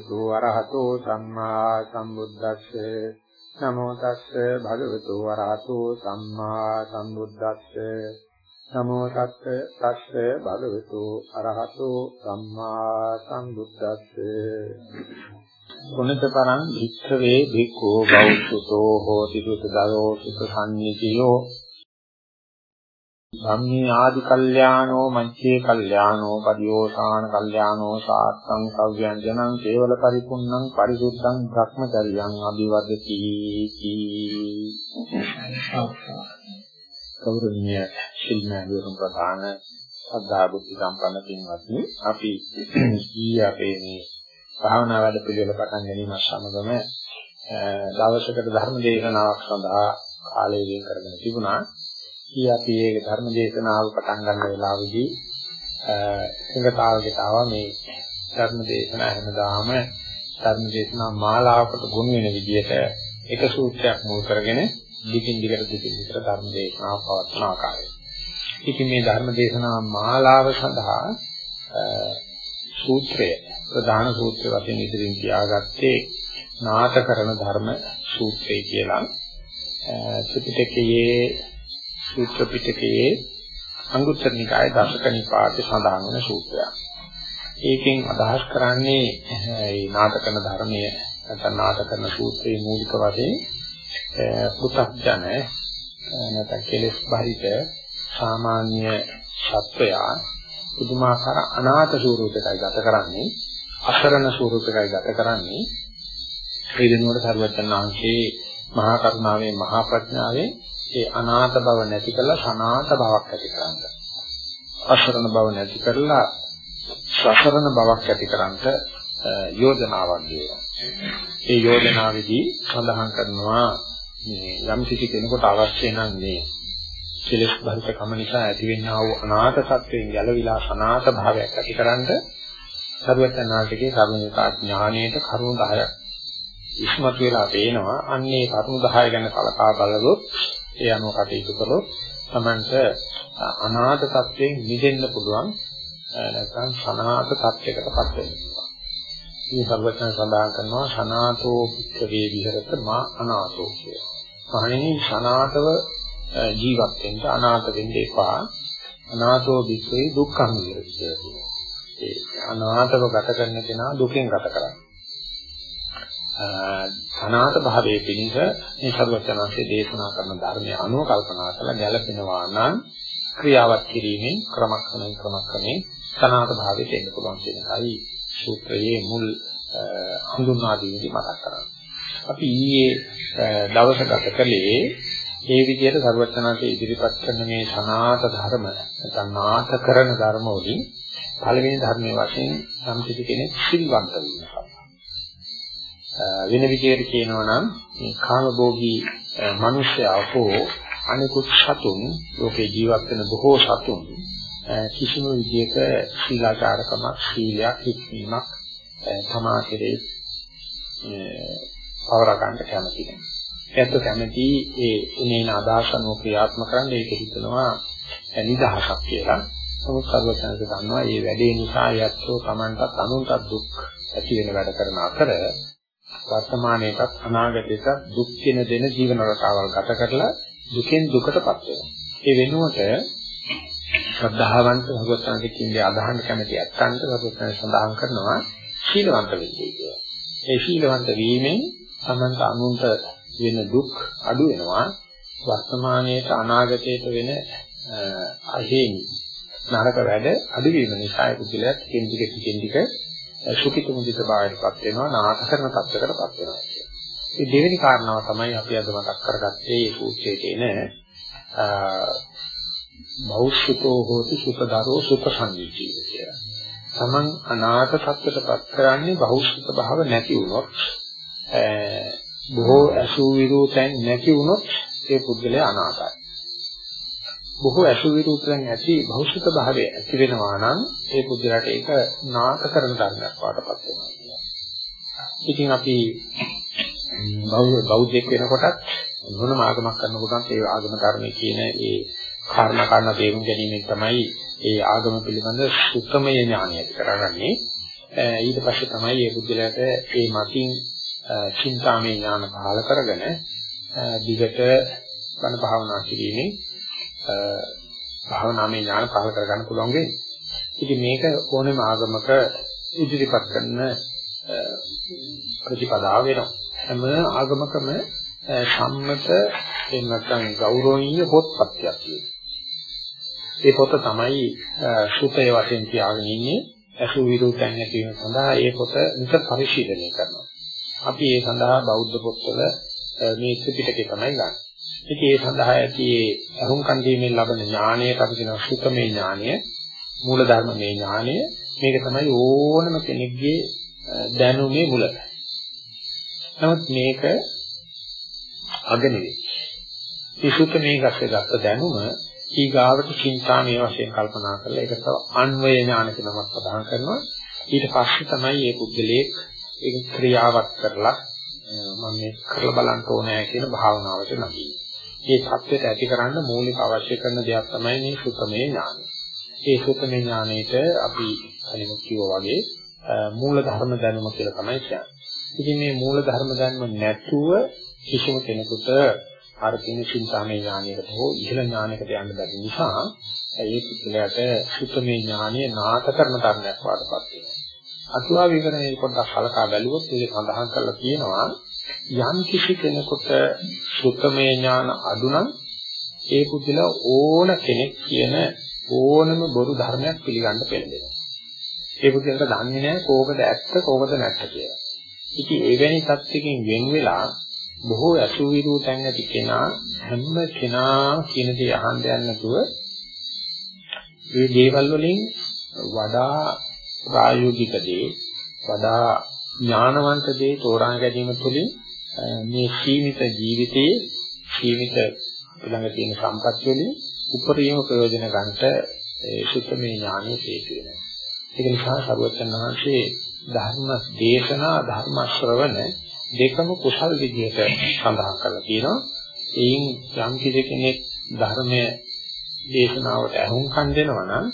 නමෝ තස්සේ භගවතු වරහතෝ සම්මා සම්බුද්දස්සේ. නමෝ තස්සේ භගවතු වරහතෝ සම්මා සම්බුද්දස්සේ. නමෝ තස්සේ තස්සේ භගවතු අරහතෝ සම්මා සම්බුද්දස්සේ. ගුණත පරං භික්ඛවේ භික්ඛෝ බෞද්ධෝ හෝති සුත දයෝ සුත සංඤිතියෝ ධම්මේ ආදි කල්යාණෝ මච්ඡේ කල්යාණෝ පරියෝසాన කල්යාණෝ සාත්තං සව්‍යංජනං කේවල පරිපුන්නං පරිසුද්ධං භ්‍රමචරියං අභිවදති. කෞරණීය ශිල්පඥයන් ප්‍රධාන සද්ධා බුද්ධ සම්පන්න පින්වත්නි අපි ඊයේ අපේ මේ භාවනා වැඩ පිළිවෙල පටන් ගැනීම සමගම දවසකට ධර්ම දේශනාවක් සඳහා කාලය වෙන් කරගෙන තිබුණා. කී අපි මේ ධර්ම දේශනාව පටන් ගන්න වෙලාවේදී එකතාවකට ආවා මේ ධර්ම දේශනාව හැමදාම ධර්ම දේශනා මාලාවකට ගොනු වෙන විදිහට එක සූත්‍රයක් මුල් කරගෙන දිගින් දිගට දිගින් දිගට ධර්ම දේශනාව පවත්වන ආකාරය. ඉතින් මේ ධර්ම දේශනා මාලාව සඳහා සූත්‍රය ප්‍රධාන සූත්‍ර වශයෙන් ඉදිරියෙන් තියාගත්තේ නාථකරණ ධර්ම සූත්‍රය කියලා. ත්‍රිපිටකයේ සූත්‍ර පිටකයේ අංගුත්තර නිකායේ දශක නිපාතේ සඳහන් වෙන සූත්‍රයක්. ඒකෙන් අදහස් කරන්නේ මේ නාටකන ධර්මයේ නැත්නම් නාටකන සූත්‍රයේ මූලික වශයෙන් පු탁ජන නැත්නම් කෙලෙස් බහිත සාමාන්‍ය සත්වයා පුදුමාකාර අනාථ ස්වරූපයකයි ගත කරන්නේ අසරණ ස්වරූපයකයි ගත කරන්නේ ඒ දිනුවට සරුවචන් ආංශේ මහා කරුණාවේ මහා ප්‍රඥාවේ ඒ අනාථ බව නැති කරලා සනාථ බවක් ඇති කරගන්න. අසරණ බව නැති කරලා සසරණ බවක් ඇති කරගන්න යෝජනාවක් දෙනවා. ඒ යෝජනාවේදී සඳහන් කරනවා මේ යම් කිසි කෙනෙකුට අවශ්‍ය නම් මේ කෙලෙස් බහිත කම නිසා ඇතිවෙනා වූ අනාථ සත්වයෙන් ගැලවිලා සනාථ භාවයක් ඇතිකරන්න සරුවචනාංශිකේ කර්මනිකා ඥාණයට කරුණු 10ක් ඉස්මතු වෙලා පේනවා. අන්නේ කරුණු 10 ගැන කලකා බලනොත් ඒ අනුව කටයුතු කළොත් තමන්ට අනාථ තත්වයෙන් මිදෙන්න පුළුවන් නැත්නම් සනාථ තත්යකටපත් වෙන්න පුළුවන්. මේ සර්වඥ සඳහන් කරනවා සනාතෝ භික්ඛවේ විහෙරත මා අනාථෝ කියලා. කහණෙනි සනාතව ජීවත් වෙන්න අනාථ වෙන්න එපා. අනාථෝ භික්ඛවේ දුක්ඛං විහෙරති කියලා. ඒ අනාථව ගත කරන කෙනා දුකෙන් ගත කරන්නේ. සනාත භාවයේ පිණිස මේ සර්වඥාන්සේ දේශනා කරන ධර්මය අනුව කල්පනා කරලා ගැළපෙනවා නම් ක්‍රියාවත් කිරීමෙන් ක්‍රමක්‍රමයෙන් ක්‍රමක්‍රමයෙන් සනාත භාවයට එන්න පුළුවන් කියන එකයි සූත්‍රයේ මුල් හඳුන්වා දීමේදී මතක් කරන්නේ. අපි ඊයේ දවස ගත කළේ මේ විදිහට සර්වඥාන්සේ ඉදිරිපත් කරන මේ සනාත ධර්ම නැත්නම් නාථ කරන ධර්ම වලින් පළවෙනි ධර්මයේ වශයෙන් සම්පිත කෙනෙක් සිල්වන්ත වෙනවා. වෙන විදිහට කියනවා නම් මේ කාමභෝගී මිනිස්යා හෝ අනිකුත් සතුන් ලෝකේ ජීවත් වෙන බොහෝ සතුන් කිසිම විදිහක සීලාචාරකමක් සීලයක් හික්මීමක් තමා කෙරේ පවර ගන්න කැමති නැහැ. ඒත් කැමති ඒ එනේන අදාසනෝ ක්‍රියාත්මක කරන්න ඒක හිතනවා නිදහසක් කියලා. නමුත් සර්වඥාන්සේ දන්නවා මේ වැඩේ නිසා යැත්තෝ Tamanටත් අනුන්ටත් දුක් ඇති වෙන වැඩ කරන අතර වර්තමානයේටත් අනාගතයටත් දුක් කියන දෙන ජීවන රටාවල් ගත කරලා දුකෙන් දුකටපත් වෙනවා. ඒ වෙනුවට ශ්‍රද්ධාවන්ත භගවත්යන්ගේ කින්දේ අදහන්න කැමති ඇත්තන්ට භගවත්යන් සඳහන් කරනවා ශීලවන්ත වෙන්නේ කියලා. ඒ ශීලවන්ත වීමෙන් සමන්ත අනුන්ට වෙන දුක් අඩු වෙනවා. වර්තමානයේට අනාගතයට වෙන අහේනි නරක වැඩ අඩු වීම නිසා ඒ පුදුලත් කෙන්දික කෙන්දික සුඛිත මුදිත භාවයටපත් වෙනවා නාථ කරන තත්ත්වයකටපත් වෙනවා කියන්නේ. මේ දෙවෙනි කාරණාව තමයි අපි අද මතක් කරගත්තේ මේ සූත්‍රයේ එන බෞද්ධකෝ හෝති සුඛදරෝ සුඛ සංජීවිතය කියලා. Taman අනාථ තත්ත්වයටපත් කරන්නේ බෞද්ධක භාව නැති වුණොත් බොහෝ අසු විරූතෙන් නැති වුණොත් ඒ පුද්ගලයා අනාථයි. බොහෝ අසුවිරුත්‍රන් ඇති භෞතික භාවය ඇති වෙනවා නම් ඒ පුද්ගලයාට ඒක නාක කරන ධර්මයක් වඩපත් වෙනවා කියන්නේ. ඉතින් අපි බෞද්ධයෙක් වෙනකොටත් මොනම ආගමක් කරනකොටත් ඒ ආගම ධර්මයේ කියන ඒ කාරණා කාරණා තේරුම් ගැනීමෙන් තමයි ඒ ආගම පිළිබඳ සුත්තමය ඥානය ඇති කරගන්නේ. ඊට පස්සේ තමයි මේ බුද්ධලයට මේ මතින් චින්තාමය ඥාන පහල කරගෙන දිගට බණ භාවනා කිරීමෙන් භාවනාමය ඥාන පහල කරගන්න පුළුවන් වෙන්නේ. ඉතින් මේක ඕනෑම ආගමක ඉදිරිපත් කරන ප්‍රතිපදාව වෙනවා. හැම ආගමකම සම්මත එහෙම නැත්නම් ගෞරවනීය පොත්පත්යක් තියෙනවා. ඒ පොත තමයි සුතේ වශයෙන් තියාගෙන ඉන්නේ අසු විරුද්ධයන් නැතිවීම සඳහා ඒ පොත නිතර පරිශීලනය කරනවා. අපි ඒ සඳහා බෞද්ධ පොත්වල මේ ත්‍රිපිටකය තමයි ගන්න. ඉතින් ඒ සඳහා ඇති අහුම්කන් දීමෙන් ලබන ඥානයට අපි කියන සුතමේ ඥානය, මූල ධර්මමේ ඥානය මේක තමයි ඕනම කෙනෙක්ගේ දැනුමේ මුල. නමුත් මේක අග නෙවෙයි. මේ සුතමේ ගස්සේ ගත්ත දැනුම ඊගාවට චින්තාමය වශයෙන් කල්පනා කරලා ඒක තව අන්වය ඥාන කියලාවත් සඳහන් කරනවා. ඊට පස්සේ තමයි මේ පුද්ගලයේ ඒක ක්‍රියාවක් කරලා මම මේ කරලා බලන්න ඕනෑ කියන භාවනාවට නැගී. මේ தත්ත්වයට ඇතිකරන්න මූලික අවශ්‍ය කරන දෙයක් තමයි මේ සුතමේ ඥානය. ඒ සුතමේ ඥානයේට අපි කලින් කිව්වා වගේ මූල ධර්ම දැනුම කියලා තමයි කියන්නේ. ඉතින් මේ මූල ධර්ම දැනුම නැතුව කිසිම කෙනෙකුට අර කියන චින්තාමය ඥානයකට හෝ ඉහළ ඥානයකට යන්න බැරි නිසා ඒ පුද්ගලයාට සුතමේ ඥානය නාත කරන ධර්මයක් වඩපත් වෙනවා. අතුවා විවරණය පොඩ්ඩක් කලකා බැලුවොත් ඒක සඳහන් කරලා තියෙනවා යම් කිසි කෙනෙකුට සුතමේ ඥාන අඩු නම් ඒ පුද්ගලයා ඕන කෙනෙක් කියන ඕනම බොරු ධර්මයක් පිළිගන්න පෙළඹෙනවා. ඒ පුද්ගලයාට දන්නේ නැහැ කෝකද ඇත්ත කෝකද නැත්ත කියලා. ඉතින් එවැනි තත්ත්වකින් වෙන් වෙලා බොහෝ අසුවිරු තැන් ඇති කෙනා හැම කෙනා කියන දේ අහන්න යන්නේ නැතුව මේ දේවල් වලින් වඩා ප්‍රායෝගික දේ වඩා ඥානවන්ත දේ තෝරා ගැනීම තුළින් මේ සීමිත ජීවිතයේ සීමිත ළඟ තියෙන සම්පත් වලින් උපරිම ප්‍රයෝජන ගන්නට ඒ සුත්තමේ ඥානෙ හේතු වෙනවා. ඒක නිසා සරුවචන් වහන්සේ ධර්ම දේශනා ධර්ම ශ්‍රවණ දෙකම කුසල් විදියට සඳහන් කරලා තියෙනවා. එයින් යම් කෙනෙක් ධර්මයේ දේශනාවට අහුම්කම් දෙනවා නම්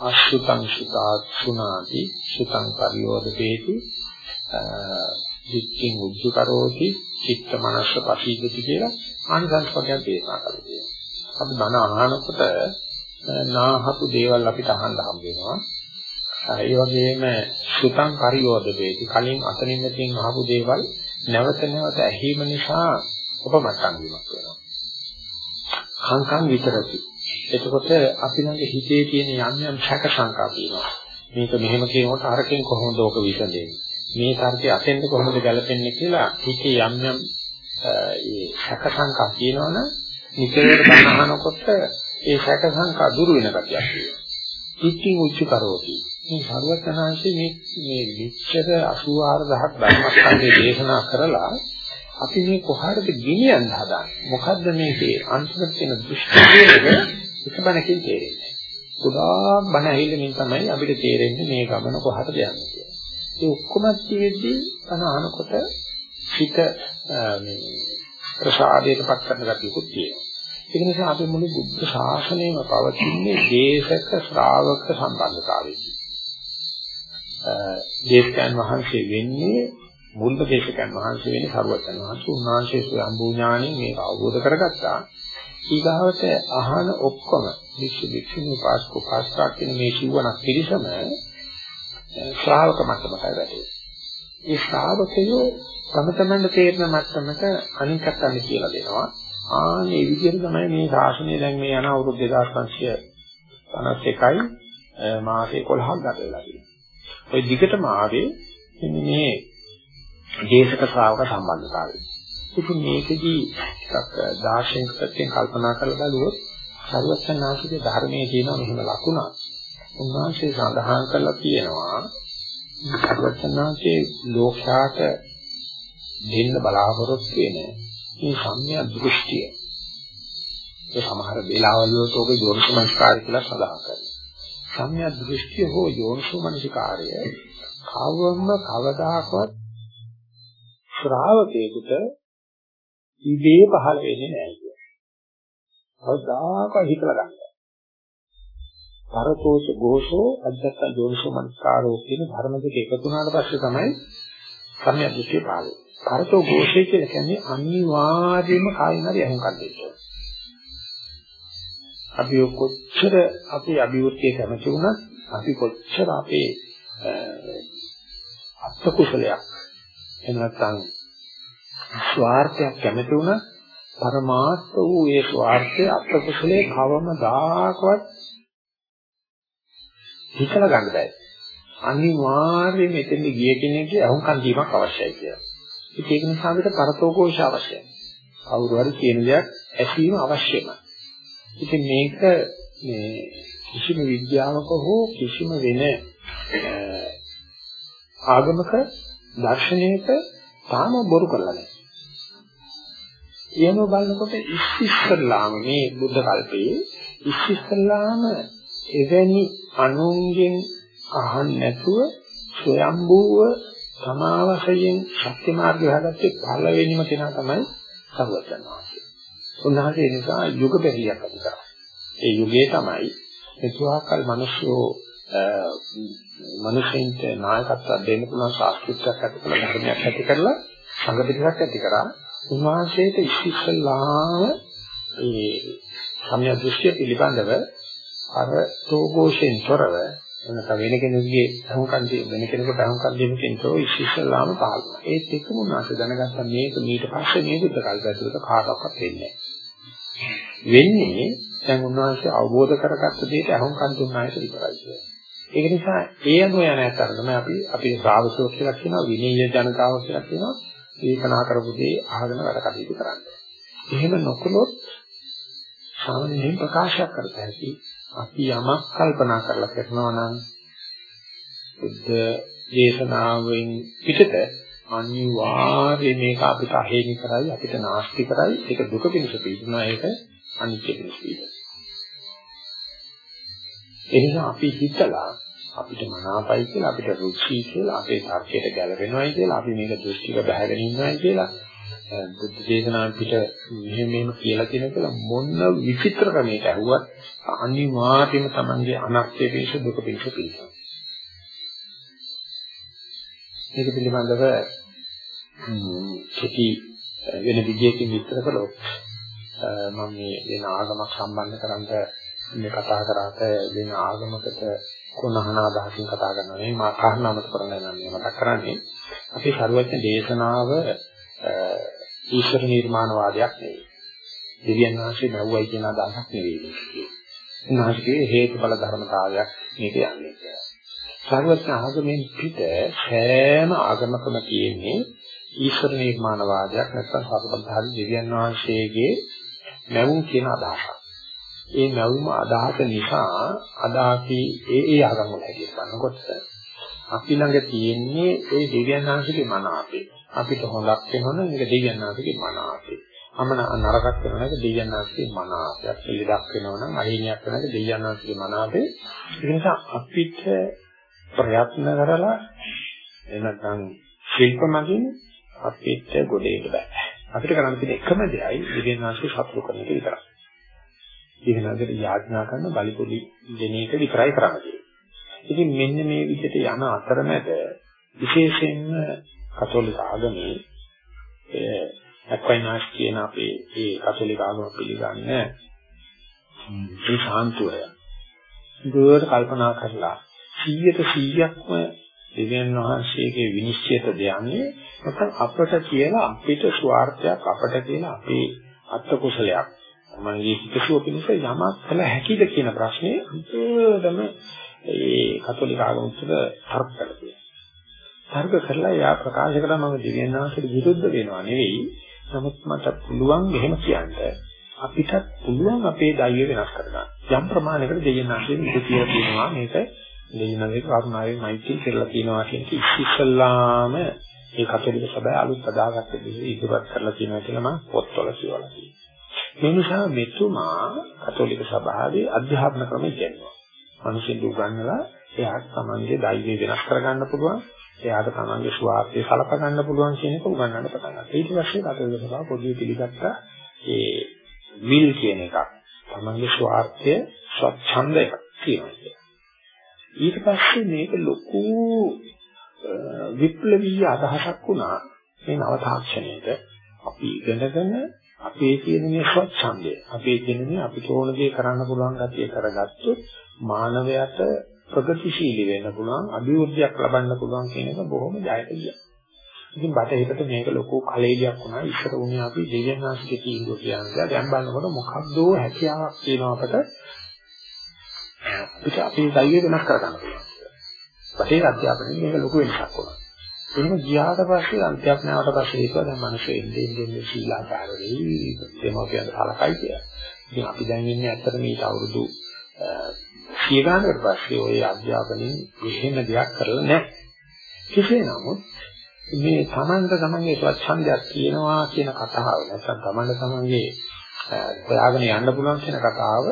අසුතං සුතාත් සුනාති සුතං පරියෝදපේති දික්ඛින් උජ්ජ කරෝති චිත්ත මනස පසීදති කියලා ආනිසංස්පදයක් දේශනා කරලා තියෙනවා. අපි බණ අහනකොට නාහපු දේවල් අපිට අහන්න හම්බ වෙනවා. ඒ වගේම සුතං පරියෝදපේති කලින් අතනින් මෙතින් අහපු දේවල් නැවත නැවත ඇහිම නිසා උපමට්ටම් වීමක් වෙනවා. කංකං විතරති එතකොට අපි ළඟ හිතේ තියෙන යම් යම් ශක සංකා තියෙනවා. මේක මෙහෙම කියනකොට අරකින් කොහොමද ඕක විසඳෙන්නේ? මේ තර්කය අතෙන්ද කොහොමද ගැලපෙන්නේ කියලා හිතේ යම් යම් ඒ ශක සංකා කියනවනම් නිතරම බනහනකොට ඒ ශක සංකා දුරු වෙන කතියක් තියෙනවා. ඉක්කින් උච්ච කරෝති. මේ සර්වඥාන්සේ මේ මේ විච්ඡේද 84000ක් ධර්මස්කන්ධය දේශනා කරලා අපි මේ කොහාටද ගෙනියන්න හදන්නේ? මොකද්ද මේකේ අන්තිමට තියෙන දෘෂ්ටිය එක බණකින් තේරෙන්නේ. ගොඩාක් බණ ඇහිල්ලමින් තමයි අපිට තේරෙන්නේ මේ ගමන කොහටද යන්නේ කියලා. ඒ ඔක්කොම තියෙද්දි බණ අහනකොට හිත මේ ප්‍රසාදයටපත් කරන ගතියකුත් තියෙනවා. ඒක නිසා අපි මුළු බුද්ධ ශාසනයම පවතින්නේ දේශක ශ්‍රාවක සම්බන්ධතාවයකින්. දේශකයන් වහන්සේ වෙන්නේ මුල්ම දේශකයන් වහන්සේ වෙන්නේ සරුවචන වහන්සේ. උන්වහන්සේ ස්වයම්බු ඥාණයෙන් මේක අවබෝධ කරගත්තා. ඊගාවට අහන ඔක්කොම වික්ෂ වික්ෂුණී පාස්ක පාස්කා කියන මේ සිවණක් පිළිසම ශ්‍රාවක මට්ටමට වැඩේ. ඒ ශ්‍රාවකයෝ තම තමන්ට තේරෙන මට්ටමට අනිකටම කියලා දෙනවා. ආ මේ විදිහට තමයි මේ ශාසනය දැන් මේ යන අවුරුදු 2551යි මාස 11ක් ගත වෙලා තියෙනවා. ওই දිගටම ආවේ මේ දේශක ශ්‍රාවක සම්බන්ධතාවය. ඉතින් මේකදී ටිකක් දාර්ශනික පැත්තෙන් කල්පනා කරලා බලුවොත් සර්වඥාන්සේගේ ධර්මයේ තියෙන මෙහෙම ලකුණක්. උන්වහන්සේ සඳහන් කරලා තියෙනවා සර්වඥාන්සේ ලෝකයාට දෙන්න බලාපොරොත්තු වෙන මේ සම්‍යක් දෘෂ්ටිය. ඒ සමහර වෙලාවල් වලට ඔබ යෝනිසමස්කාරය කියලා සඳහන් කරනවා. සම්‍යක් දෘෂ්ටිය හෝ යෝනිසමනසිකාරය කවවම කවදාකවත් ශ්‍රාවකයෙකුට ඉබේ පහළ වෙන්නේ නැහැ කියන්නේ. කවදාක හිතලා ගන්න. පරතෝෂ ഘോഷෝ අද්දත්ත ජෝෂෝ මනස්කාරෝ කියන ධර්ම දෙක එකතු වුණාට පස්සේ තමයි සම්‍යක් දෘෂ්ටිය පාළුවේ. පරතෝ ഘോഷේ කියන කියන්නේ අනිවාර්යයෙන්ම කායින් හරි අහුම්කම් දෙන්නේ. අපි කොච්චර අපේ අභිවෘද්ධිය කැමති වුණත් අපි කොච්චර අපේ අත්ත කුසලයක් එහෙම නැත්නම් ස්වార్థයක් කැමති වුණත් පරමාර්ථ වූ ඒ ස්වార్థය අත්ත කුසලේ කවමදාකවත් හිතලා ගන්න බෑ. අනිවාර්යයෙන් මෙතෙන්ද ගිය කෙනෙක්ගේ අහුම්කම් දීමක් අවශ්‍යයි කියලා. ඒක නිසා අපිට පරතෝකෝෂ අවශ්‍යයි. කවුරු හරි කියන දෙයක් ඇසීම අවශ්‍යමයි. ඉතින් මේක මේ කිසිම විද්‍යාවක හෝ කිසිම වෙන ආගමක දර්ශනයක තාම බොරු කරලා නැහැ. එහෙම බලනකොට ඉස්සෙල්ලාම මේ බුද්ධ කල්පයේ ඉස්සෙල්ලාම එවැනි අනුන්ගෙන් අහන්න නැතුව ස්වයම්බූව සමාවසයෙන් සත්‍ය මාර්ගය හදත්තේ පළවෙනිම කෙනා තමයි සර්වඥාන්සේ. උන්වහන්සේ ඒ නිසා යුග බැහැලියක් ඇති කරා. ඒ යුගයේ තමයි එතුආකල් මිනිස්සු මිනිසෙන්ට නායකත්වයක් දෙන්න පුළුවන් ශාස්ත්‍රීයක් ඇති කරලා ධර්මයක් ඇති කරලා සංඝ පිටසක් ඇති කරා. උන්වහන්සේට ඉස්සෙල්ලාම ඒ සම්‍යක් දෘෂ්ටිය පිළිබඳව අර තෝഘോഷෙන් තොරව එනක වෙන කෙනෙකුගේ අහංකම් වෙන කෙනෙකුට අහංකම් දෙන්නකින් තෝ ඉස්සෙල්ලාම පහළ වුණා. ඒත් එක්කම උන්වහන්සේ දැනගත්තා මේක ඊට පස්සේ මේ බුද්ධ කල්ප ඇතුළත කාටවත් වෙන්නේ වෙන්නේ දැන් උන්වහන්සේ අවබෝධ කරගත්ත දෙයට අහංකම් දුන්නාට විතරයි කියන්නේ. ඒක නිසා ඒ අනුව යන ඇත්තට තමයි අපි අපි ශ්‍රාවකයෝ කියලා කියනවා විනීය ජනතාව කියලා කියනවා ඒකනා කරපු දේ අහගෙන වැඩ කටයුතු කරන්නේ. එහෙම නොකළොත් සාමාන්‍යයෙන් ප්‍රකාශයක් කරත හැකි අපි යමක් කල්පනා කරලා කරනවා නම් බුද්ධ දේශනාවෙන් පිටත අනිවාර්යයෙන් මේක අපිට අහේනි කරයි අපිට නාස්ති කරයි. ඒක දුක පිණිස පිටුනා ඒක අනිත්‍ය පිණිස පිටුනා එහෙනම් අපි හිතලා අපිට මනාපයි කියලා අපිට රුචි කියලා අපේ තර්කයට ගැලපෙනවයි කියලා අපි මේක දෘෂ්ටික බහගෙන ඉන්නවයි කියලා බුද්ධ දේශනාවෙන් පිට මෙහෙම මෙහෙම කියලා කියන කියලා මොන විචිත්‍ර ක්‍රමයකට ඇහුවත් අනිවාර්යයෙන්ම Tamange අනර්ථය පිණිස දුක පිණිස පිළිගන්නවා. මේක පිළිබඳව කෙටි වෙන විදියකින් විස්තර කළොත් මම මේ වෙන ආගමක් සම්බන්ධ කරන්ට මේ කතා කරාට වෙන ආගමකට කොනහන අදහසින් කතා කරනවා නෙවෙයි මා කාරණාමත කරන්නේ නම් මතක් කරන්නේ අපේ සරුවච්ච දේශනාව ඊශ්වර නිර්මාණවාදයක් නෙවෙයි. දෙවියන් වහන්සේ නැවුවයි කියන අදහසක් නෙවෙයි. උන්වහන්සේගේ හේතුඵල ධර්මතාවයක් මේක යන්නේ කියලා. සර්වඥ ආගමෙන් පිට සෑම ආගමකම තියෙන්නේ ඊශ්වර නිර්මාණවාදයක් නැත්නම් සර්වබද්ධාරි දෙවියන් වහන්සේගේ නැවුම් කියන අදහසක්. ඒ නැවුම අදහස නිසා අදාපි ඒ ඒ ආගම් වල හැටියට බලනකොට අපි ළඟ තියෙන්නේ ඒ දෙවියන් වහන්සේගේ මන අපේ. අපිට හොඳක් වෙනවනම් ඒක දෙවියන් වහන්සේගේ මන අපේ. අමන නරකක් වෙනවනම් ඒක දෙවියන් වහන්සේගේ මන අපේ. පිළිදක් වෙනවනම් අහිණියක් වෙනවනම් ඒක දෙවියන් වහන්සේගේ මන අපේ. ඒ නිසා අපිට ප්‍රයත්න කරලා එහෙම නැත්නම් ශිල්ප මගින් අපිට ගොඩේට බෑ. අපිට කරන්න තියෙන එකම දෙයයි දෙවියන් වහන්සේ සතුරු කරන එක විතරයි. දිනනකට යාඥා කරන බලපොලි දෙන එක විතරයි කරන්නේ. ඉතින් මෙන්න මේ විදිහට යන අතරමැද විශේෂයෙන්ම කතෝලික ආගමේ ඒ අක්වයිනාස් කියන අපේ ඒ කතෝලික ආගම පිළිගන්නේ ඒ සාන්තුය. දුර කල්පනා කරලා 100ට 100ක්ම දෙවියන් වහන්සේගේ විනිශ්චයට දෙන්නේ නැත්නම් අපට කියලා අපිට ස්වార్థයක් අපට කියලා අපේ අත්ත කුසලයක් තමන්ගේ හිතසුව පිණිස යමක් කළ හැකිද කියන ප්‍රශ්නේ අන්තිමටම ඒ කතෝලික ආගම තුළ තර්ක කරලා තර්ක කරලා යා ප්‍රකාශ කළා මම දිව්‍යන් වහන්සේට විරුද්ධ වෙනවා නෙවෙයි. නමුත් මට පුළුවන් එහෙම කියන්න. අපිටත් පුළුවන් අපේ ධෛර්යය වෙනස් කරගන්න. යම් ප්‍රමාණයකට දෙවියන් වහන්සේ මේක කියලා කියනවා මේක දෙවියන්ගේ කරුණාවෙන් මෛත්‍රී කියලා කියනවා කියන කි ඉස්සල්ලාම ඒ කතෝලික සභාව අලුත් අදාගත්ත දේ ඉදිරිපත් කරලා කියනවා කියලා මම පොත්වල කියවලා තියෙනවා. මේ නිසා මෙතුමා කතෝලික සභාවේ අධ්‍යාපන ක්‍රමය කියනවා. මිනිස්සුන්ට උගන්වලා එයාට තමන්ගේ ධෛර්යය වෙනස් කරගන්න පුළුවන්. එයාට තමන්ගේ ස්වාර්ථය සලක ගන්න පුළුවන් කියන එක උගන්වන්න පටන් ගත්තා. ඊට පස්සේ කතෝලික සභාව පොදුවේ පිළිගත්ත ඒ විල් කියන එක. තමන්ගේ ස්වාර්ථය ස්වච්ඡන්දය තියෙනවා. ඊට පස්සේ මේක ලොකු විප්ලවීය අදහසක් වුණා මේ නව තාක්ෂණයට අපි ඉගෙනගෙන අපේ තියෙන මේ ස්වච්ඡන්දය අපේ තියෙන මේ අපිට ඕන දේ කරන්න පුළුවන් ගැතිය කරගත්තොත් මානවයාට ප්‍රගතිශීලී වෙන්න පුළුවන් අභිවෘද්ධියක් ලබන්න පුළුවන් කියන එක බොහොම ජයට ගියා. ඉතින් බටහිරට මේක ලොකු කලෙලියක් වුණා. ඉස්සර උනේ අපි දෙවියන්ාසිකේ තීන්දුව කියන්නේ. දැන් බලනකොට මොකක්දෝ හැකියාවක් තියෙනවා අපට අපිට අපේ ධෛර්යය වෙනස් කරගන්න පුළුවන්. බටහිර අධ්‍යාපනයේ මේක ලොකු වෙනසක් වුණා. එහෙම ගියාට පස්සේ අධ්‍යාපනයට පස්සේ ඒක දැන් මිනිස්සු එන්නේ එන්නේ ශීලාකාර වෙයි දෙමෝපියන් කලකයි කියලා. ඉතින් අපි දැන් ඉන්නේ ඇත්තට මේක අවුරුදු 100 ගානකට පස්සේ ওই අධ්‍යාපනයේ එහෙම දෙයක් කරලා නැහැ. කෙසේ නමුත් මේ තමන්ට තමන්ගේ ස්වච්ඡන්දයක් තියෙනවා කියන කතාව නැත්නම් තමන්ට තමන්ගේ හොයාගෙන යන්න පුළුවන් කියන කතාව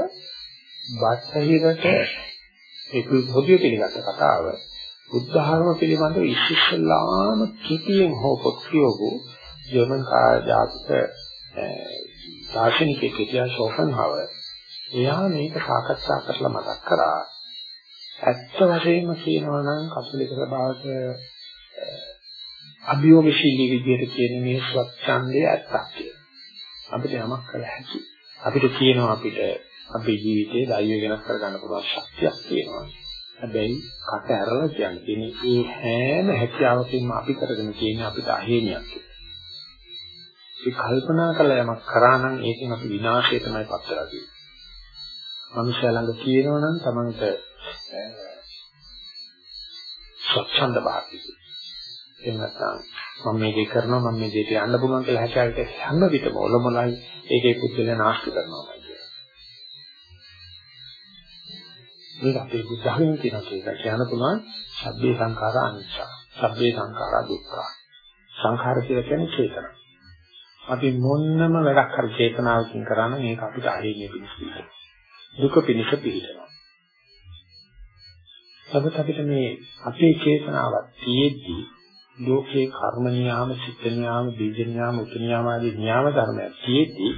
බටහිරට ඒක පොදුවේ පිළිගත්ත කතාව බුද්ධ ධර්ම පිළිබඳව ඉස්සෙල්ලාම කිතියෙන් හෝ පොත් කියවපු ජර්මන් කාර්යාත්මක දාර්ශනිකයෙක් කියලා ෂෝපන්හවර් එයා මේක සාකච්ඡා කරලා මතක් කරා ඇත්ත වශයෙන්ම කියනවා නම් කතෝලික සභාවට අභියෝගශීලී විදිහට කියන මේ ස්වච්ඡන්දය ඇත්තක් කියලා. අපිට යමක් කළ හැකි. අපිට කියනවා අපිට අපේ ජීවිතේ ධෛර්යය වෙනස් කරගන්න පුළුවන් ශක්තියක් තියෙනවා. හැබැයි කට ඇරලා කියන්නේ මේ හැම හැකියාවකින්ම අපි කරගෙන තියෙන අපිට අහේනියක්. ඒ කල්පනා කළ යමක් කරා නම් ඒකෙන් අපි විනාශය තමයි පත් වෙලා තියෙන්නේ. මනුෂ්‍ය ළඟ තියෙනවා නම් තමන්ට ස්වච්ඡන්ද භාවය. එහෙම නැත්නම් මම මේ දේ කරනවා මම මේ දේට යන්න පුළුවන් කියලා හැකියාවට හැම විටම ඔලොමලයි ඒකේ පුද්ගලයා නාස්ති කරනවා කියන්නේ. මේක අපේ බුද්ධහමෙන් කියන එක කියන්න පුළුවන් සබ්බේ සංඛාරා අනිච්ච. සබ්බේ සංඛාරා දුක්ඛ. සංඛාර කියලා කියන්නේ චේතන. අපි මොන්නම වැඩක් හරි චේතනාවකින් කරා නම් ඒක අපිට අහිමිය පිණිස දුක පිණිස පිළිතනවා. සබත් අපිට මේ අපේ චේතනාවක් තියෙද්දී ලෝකේ කර්ම නියාම, චිත්ත නියාම, බීජ නියාම, උතු නියාම ආදී නියාම ධර්මයක් තියෙද්දී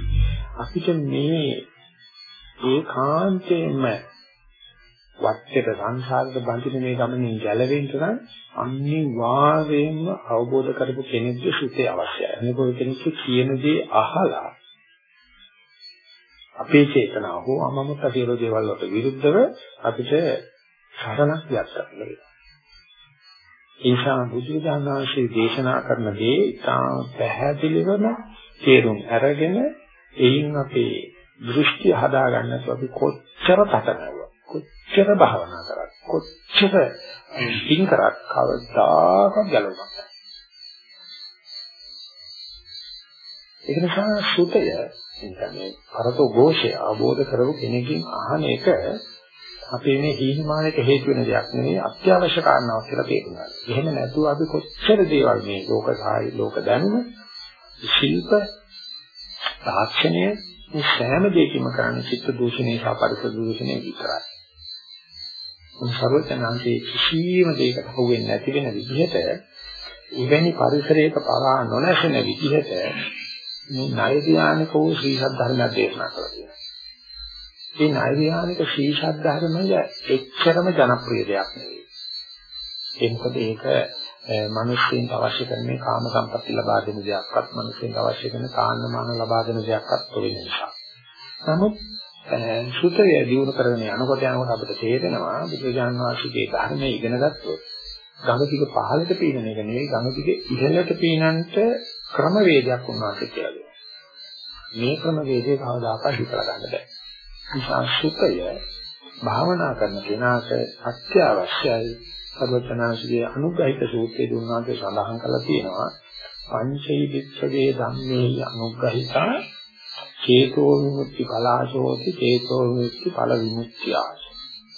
අපිට මේ ඒකාන්තයෙන්ම වත්තේට සංසාරයට බඳින මේ ගමනේ ගැලවෙන්න නම් අනිවාර්යයෙන්ම අවබෝධ කරපු කෙනෙක්ගේ සුතේ අවශ්‍යයි. අනිකෝ කෙනෙක් කියන දේ අහලා අපේ චේතනාව හෝ අමමත සියලු දේවල් වලට විරුද්ධව අපිට සරණක් යක් කරන්න වෙනවා. ඒ නිසා බුදුරජාණන් වහන්සේ දේශනා කරන දේ ඉතාම පැහැදිලිවම තේරුම් අරගෙන එයින් අපේ දෘෂ්ටි හදාගන්නත් අපි කොච්චර පටනවුවා කොච්චර භාවනා කරත් කොච්චර පින් කරත් කවදාකවත් ගැලවෙන්නේ නැහැ. ඒක නිසා සුතය කියන්නේ කරතෝ ഘോഷය අවබෝධ කරගු කෙනකින් අහන එක අපේ මේ හීනමානයට හේතු වෙන දෙයක් නෙවෙයි අත්‍යවශ්‍ය කාරණාවක් කියලා තේරුම් ගන්න. එහෙම නැතුව අපි කොච්චර දේවල් මේ ලෝක සාහි ලෝක දැනුම ශිල්ප තාක්ෂණය මේ සෑම දෙයකම කරන්නේ චිත්ත දූෂණය සහ පරිසර දූෂණය විතරයි. උන් සර්වඥාන්සේ කිසියම් දෙයකට හුවෙන්නේ නැති වෙන විදිහට එවැනි පරිසරයක පරා නොනැසෙන විදිහට මේ ණය ධානක වූ ශ්‍රී සද්ධර්මය දේශනා කළා කියනවා. මේ නෛර්යානික ශීෂත් ධර්මය එච්චරම ජනප්‍රිය දෙයක් නෙවෙයි. ඒ මොකද ඒක මිනිස්සුන්ට අවශ්‍ය කරන මේ කාම සම්පatti ලබා දෙන දෙයක්වත් මිනිස්සුන්ට අවශ්‍ය කරන කාන්නමාන ලබා දෙන දෙයක්වත් වෙන නිසා. නමුත් සුතය දිනු කරගෙන යනකොට යනකොට අපිට තේරෙනවා බුදුජාන විශ්වයේ ධර්මයේ ඉගෙන ගත්තොත් ගඟ දිග පහළට පීනන එක නෙවෙයි ගඟ දිග ඉහළට පීනන්නට ක්‍රමවේදයක් උන්වහන්සේ කියලා දෙනවා. මේ ක්‍රමවේදය කවදාකවත් හිතලා ගන්න බෑ. නිසා සුඛය භාවනා කරන කෙනාට අත්‍යවශ්‍යයි සර්වචනාංශයේ අනුග්‍රහිත සූත්‍රයේ දුන්නාට සඳහන් කරලා තියෙනවා පංචෛ විච්ඡගේ ධම්මේ අනුග්‍රහිතා චේතෝ විමුක්ති ඵලාශෝති චේතෝ විමුක්ති ඵල විමුක්තිය